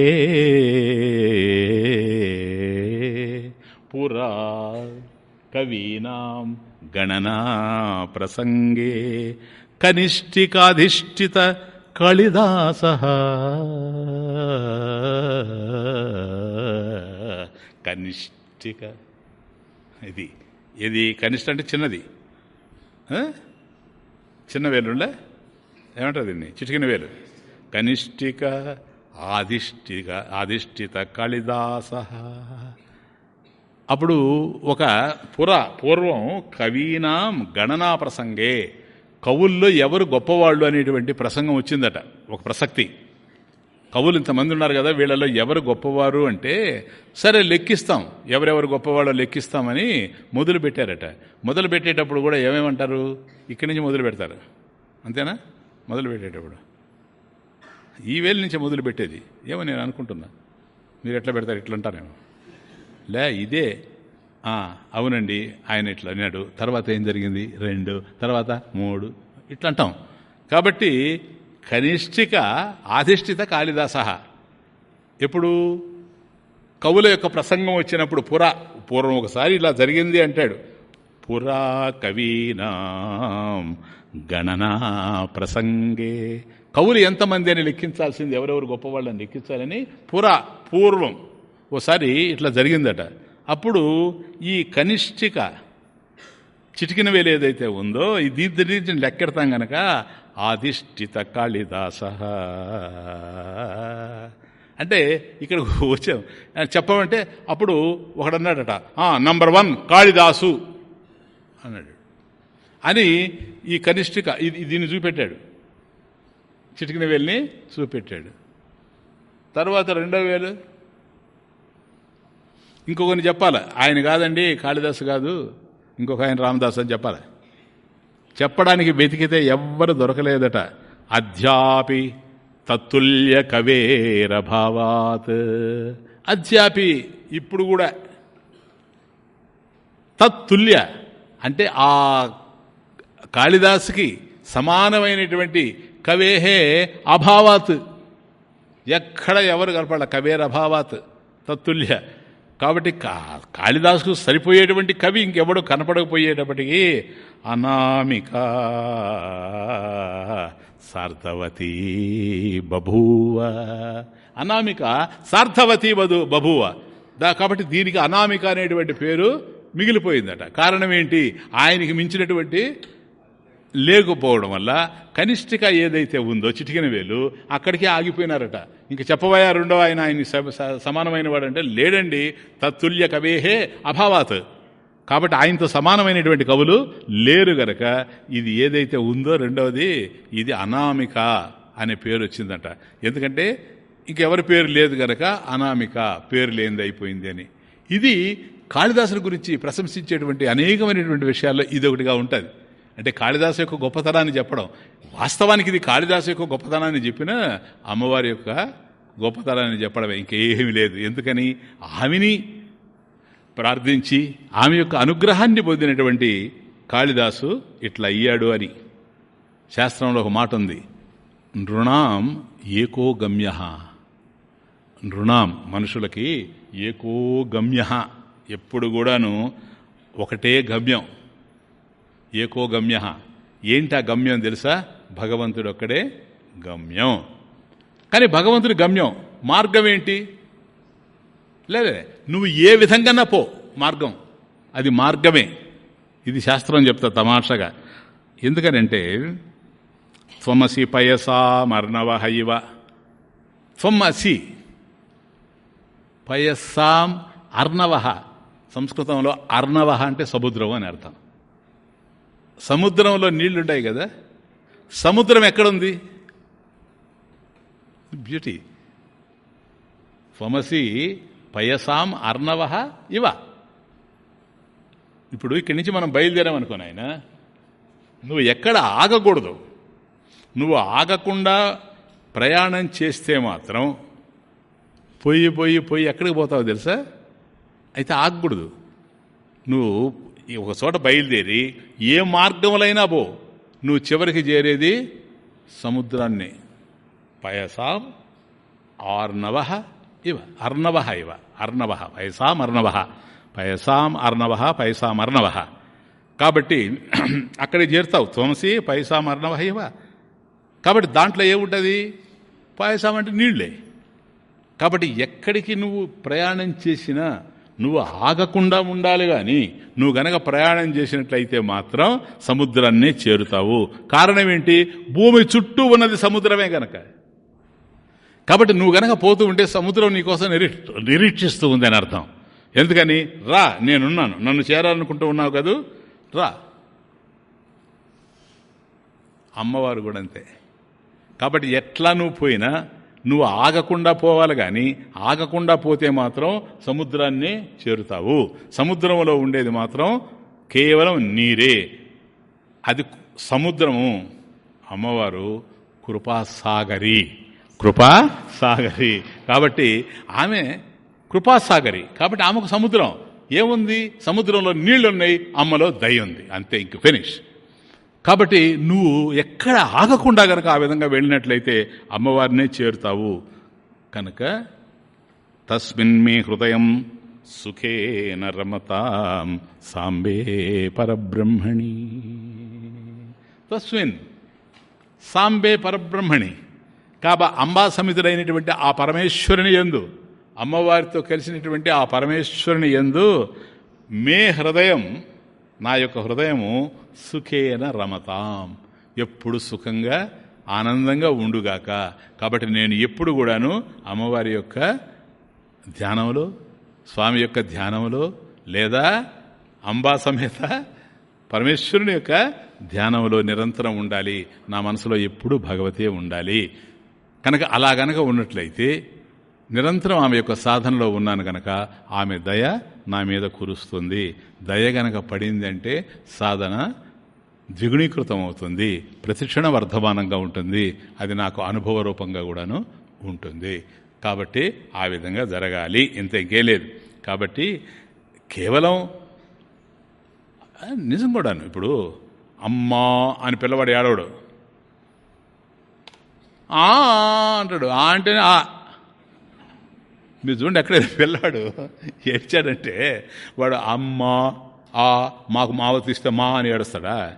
పురా కవీనాం గణనా ప్రసంగే కనిష్ఠికాధిష్ఠిత కళిదాస కనిష్ఠిక ఇది ఇది కనిష్ట అంటే చిన్నది. చిన్న వేలుండే ఏమంటారు దీన్ని? చిటికిన వేలు. కనిష్ఠిక ఆధిష్ఠిక ఆధిష్ఠిత కళిదాస అప్పుడు ఒక పుర పూర్వం కవీనాం గణనా ప్రసంగే కవుల్లో ఎవరు గొప్పవాళ్ళు అనేటువంటి ప్రసంగం వచ్చిందట ఒక ప్రసక్తి. కవులు ఇంతమంది ఉన్నారు కదా వీళ్ళలో ఎవరు గొప్పవారు అంటే సరే లెక్కిస్తాం ఎవరెవరు గొప్పవాళ్ళో లెక్కిస్తామని మొదలు పెట్టారట మొదలు పెట్టేటప్పుడు కూడా ఏమేమంటారు? ఇక్కడి నుంచి మొదలు పెడతారు అంతేనా? మొదలు పెట్టేటప్పుడు ఈ వేలు నుంచి మొదలు పెట్టేది ఏమో నేను అనుకుంటున్నా. మీరు ఎట్లా పెడతారు? ఇట్లా అంటారేమో. లే ఇదే. అవునండి ఆయన ఇట్లా అన్నాడు. తర్వాత ఏం జరిగింది? రెండు తర్వాత మూడు ఇట్లా అంటాం కాబట్టి కనిష్ఠిక ఆధిష్ఠిత కాళిదాస. ఎప్పుడు? కవుల యొక్క ప్రసంగం వచ్చినప్పుడు పురా పూర్వం ఒకసారి ఇలా జరిగింది అంటాడు. పురా కవీనా గణనా ప్రసంగే. కవులు ఎంతమంది అని లెక్కించాల్సింది ఎవరెవరు గొప్పవాళ్ళని లెక్కించాలని పురా పూర్వం. ఓసారి ఇట్లా జరిగిందట. అప్పుడు ఈ కనిష్ఠిక చిటికిన వేలు ఏదైతే ఉందో ఈ దీర్ఘ దీర్ఘం లెక్కెడతాం గనక ఆధిష్ఠిత కాళిదాస. అంటే ఇక్కడ వచ్చాం. చెప్పమంటే అప్పుడు ఒకడన్నాడట నంబర్ వన్ కాళిదాసు. అన్నాడు. అని ఈ కనిష్ఠిక ఇది దీన్ని చూపెట్టాడు. చిటికిన వేలిని చూపెట్టాడు. తర్వాత రెండో వేలు? ఇంకొకరిని చెప్పాలి? ఆయన కాదండి కాళిదాసు కాదు. ఇంకొక ఆయన రామదాస్ అని చెప్పాలి? చెప్పడానికి వెతికితే ఎవ్వరు దొరకలేదట. అధ్యాపి తత్తుల్య కవేరభావాత్ అధ్యాపి ఇప్పుడు కూడా తత్తుల్య అంటే ఆ కాళిదాసుకి సమానమైనటువంటి కవేహే అభావాత్. ఎక్కడ ఎవరు కనపడాల? కవేర్ అభావాత్ తత్తుల్య. కాబట్టి కా కాళిదాసుకు సరిపోయేటువంటి కవి ఇంకెవడో కనపడకపోయేటప్పటికీ అనామిక సార్థవతి బభూవ. అనామిక సార్థవతి వధు బభూవ. దా కాబట్టి దీనికి అనామిక అనేటువంటి పేరు మిగిలిపోయిందట. కారణం ఏంటి? ఆయనకి మించినటువంటి లేకపోవడం వల్ల కనిష్ఠిక ఏదైతే ఉందో చిటికిన వేలు అక్కడికే ఆగిపోయినారట. ఇంక చెప్పబోయా రెండో ఆయన ఆయన స- స- సమానమైన వాడంటే లేడండి తత్తుల్య కవేహే అభావాత్. కాబట్టి ఆయనతో సమానమైనటువంటి కవులు లేరు గనక ఇది ఏదైతే ఉందో రెండవది ఇది అనామిక అనే పేరు వచ్చిందట. ఎందుకంటే ఇంకెవరి పేరు లేదు గనక అనామిక పేరు లేనిది అయిపోయింది అని. ఇది కాళిదాసుని గురించి ప్రశంసించేటువంటి అనేకమైనటువంటి విషయాల్లో ఇది ఒకటిగా ఉంటుంది. అంటే కాళిదాసు యొక్క గొప్పతనాన్ని చెప్పడం. వాస్తవానికి ఇది కాళిదాసు యొక్క గొప్పతనాన్ని చెప్పిన అమ్మవారి యొక్క గొప్పతనాన్ని చెప్పడమే. ఇంకేమీ లేదు. ఎందుకని? ఆమెని ప్రార్థించి ఆమె యొక్క అనుగ్రహాన్ని పొందినటువంటి కాళిదాసు ఇట్లా అయ్యాడు అని. శాస్త్రంలో ఒక మాట ఉంది. నృణాం ఏకో గమ్య నృణాం మనుషులకి ఏకో గమ్య ఎప్పుడు కూడాను ఒకటే గమ్యం. ఏకో గమ్య ఏంటి ఆ గమ్యం తెలుసా? భగవంతుడు ఒక్కడే గమ్యం. కానీ భగవంతుడి గమ్యం మార్గం ఏంటి? లేదే నువ్వు ఏ విధంగా పో మార్గం. అది మార్గమే. ఇది శాస్త్రం చెప్తా తమాషగా. ఎందుకనంటే త్వమసి పయసా మర్ణవ హైవ త్వమసి పయస్సాం అర్ణవ సంస్కృతంలో అర్ణవ అంటే సముద్రం అని అర్థం. సముద్రంలో నీళ్ళుంటాయి కదా. సముద్రం ఎక్కడుంది? బ్యూటీ. త్వమసి పయసాం అర్ణవ ఇవ. ఇప్పుడు ఇక్కడి నుంచి మనం బయలుదేరామనుకో ఆయన నువ్వు ఎక్కడ ఆగకూడదు. నువ్వు ఆగకుండా ప్రయాణం చేస్తే మాత్రం పోయి పోయి పోయి ఎక్కడికి పోతావో తెలుసా? అయితే ఆగకూడదు. నువ్వు ఒక చోట బయలుదేరి ఏ మార్గములైనా పో. నువ్వు చివరికి చేరేది సముద్రాన్ని. పయసాం ఆర్ణవ ఇవ. అర్ణవ ఇవ. అర్ణవ. పయసాం అర్ణవ. పయసాం అర్ణవ పయసాం అర్ణవ. కాబట్టి అక్కడే చేరుతావు. తులసి పైసాం అర్ణవ ఇవ. కాబట్టి దాంట్లో ఏముంటుంది? పాయసం అంటే నీళ్ళే కాబట్టి ఎక్కడికి నువ్వు ప్రయాణం చేసినా నువ్వు ఆగకుండా ఉండాలి కానీ నువ్వు గనక ప్రయాణం చేసినట్లయితే మాత్రం సముద్రాన్ని చేరుతావు. కారణం ఏంటి? భూమి చుట్టూ ఉన్నది సముద్రమే గనక. కాబట్టి నువ్వు గనక పోతూ ఉంటే సముద్రం నీకోసం నిరీ నిరీక్షిస్తూ ఉంది అని అర్థం. ఎందుకని? రా నేనున్నాను. నన్ను చేరాలనుకుంటూ ఉన్నావు కదూ? రా. అమ్మవారు కూడా అంతే. కాబట్టి ఎట్లా నువ్వు పోయినా నువ్వు ఆగకుండా పోవాలి కానీ ఆగకుండా పోతే మాత్రం సముద్రాన్ని చేరుతావు. సముద్రంలో ఉండేది మాత్రం కేవలం నీరే. అది సముద్రము. అమ్మవారు కృపాసాగరి. కృపాసాగరి. కాబట్టి ఆమె కృపాసాగరి. కాబట్టి ఆమెకు సముద్రం. ఏముంది? సముద్రంలో నీళ్ళున్నాయి అమ్మలో దయ ఉంది అంతే ఇంక ఫినిష్. కాబట్టి నువ్వు ఎక్కడ ఆగకుండా గనక ఆ విధంగా వెళ్ళినట్లయితే అమ్మవారినే చేరుతావు. కనుక తస్మిన్ మీ హృదయం సుఖేన రమతాం సాంబే పరబ్రహ్మణి. తస్మిన్ సాంబే పరబ్రహ్మణి. కాబ అంబా సమితుడైనటువంటి ఆ పరమేశ్వరుని ఎందు అమ్మవారితో కలిసినటువంటి ఆ పరమేశ్వరుని ఎందు మే హృదయం నా యొక్క హృదయము సుఖేన రమతాం. ఎప్పుడు సుఖంగా ఆనందంగా ఉండుగాక. కాబట్టి నేను ఎప్పుడు కూడాను అమ్మవారి యొక్క ధ్యానంలో స్వామి యొక్క ధ్యానంలో లేదా అంబా సమేత పరమేశ్వరుని యొక్క ధ్యానంలో నిరంతరం ఉండాలి. నా మనసులో ఎప్పుడు భగవతే ఉండాలి. కనుక అలా గనక ఉన్నట్లయితే నిరంతరం ఆమె యొక్క సాధనలో ఉన్నాను గనక ఆమె దయ నా మీద కురుస్తుంది. దయ గనక పడింది అంటే సాధన ద్విగుణీకృతం అవుతుంది ప్రతిక్షణ వర్ధమానంగా ఉంటుంది. అది నాకు అనుభవ రూపంగా కూడాను ఉంటుంది. కాబట్టి ఆ విధంగా జరగాలి. ఇంత ఇంకే లేదు. కాబట్టి కేవలం నిజం కూడాను. ఇప్పుడు అమ్మా అని పిల్లవాడు ఏడవడు ఆ అంటాడు. ఆ అంటేనే ఆ మీరు చూడండి అక్కడే పిల్లాడు ఏడ్చాడంటే వాడు అమ్మ ఆ మాకు మావ ఇస్తే మా అని ఏడుస్తాడా?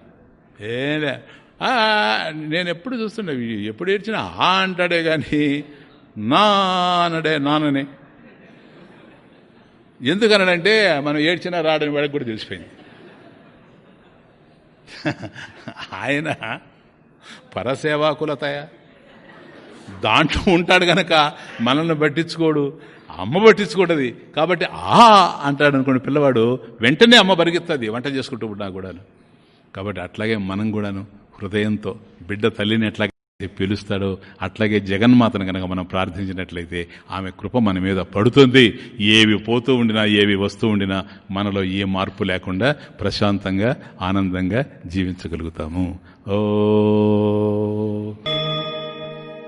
ఏలే. "ఆ, నేను ఎప్పుడు చూస్తుండే ఎప్పుడు ఏడ్చినా ఆ అంటాడే కానీ నా అనడే నాననే. ఎందుకనంటే మనం ఏడ్చినా రాడని వాడికి కూడా తెలిసిపోయింది. ఆయన పరసేవాకులతయా దాంట్లో ఉంటాడు గనక మనల్ని పట్టించుకోడు అమ్మ పట్టించుకుంటుంది. కాబట్టి ఆ అంటాడు అనుకోండి పిల్లవాడు వెంటనే అమ్మ పరిగెత్తుంది వంట చేసుకుంటూ ఉన్నా కూడాను. కాబట్టి అట్లాగే మనం కూడాను హృదయంతో బిడ్డ తల్లిని ఎట్లాగే పిలుస్తాడో అట్లాగే జగన్మాతను కనుక మనం ప్రార్థించినట్లయితే ఆమె కృప మన మీద పడుతుంది. ఏవి పోతూ ఉండినా ఏవి వస్తూ ఉండినా మనలో ఏ మార్పు లేకుండా ప్రశాంతంగా ఆనందంగా జీవించగలుగుతాము. ఓ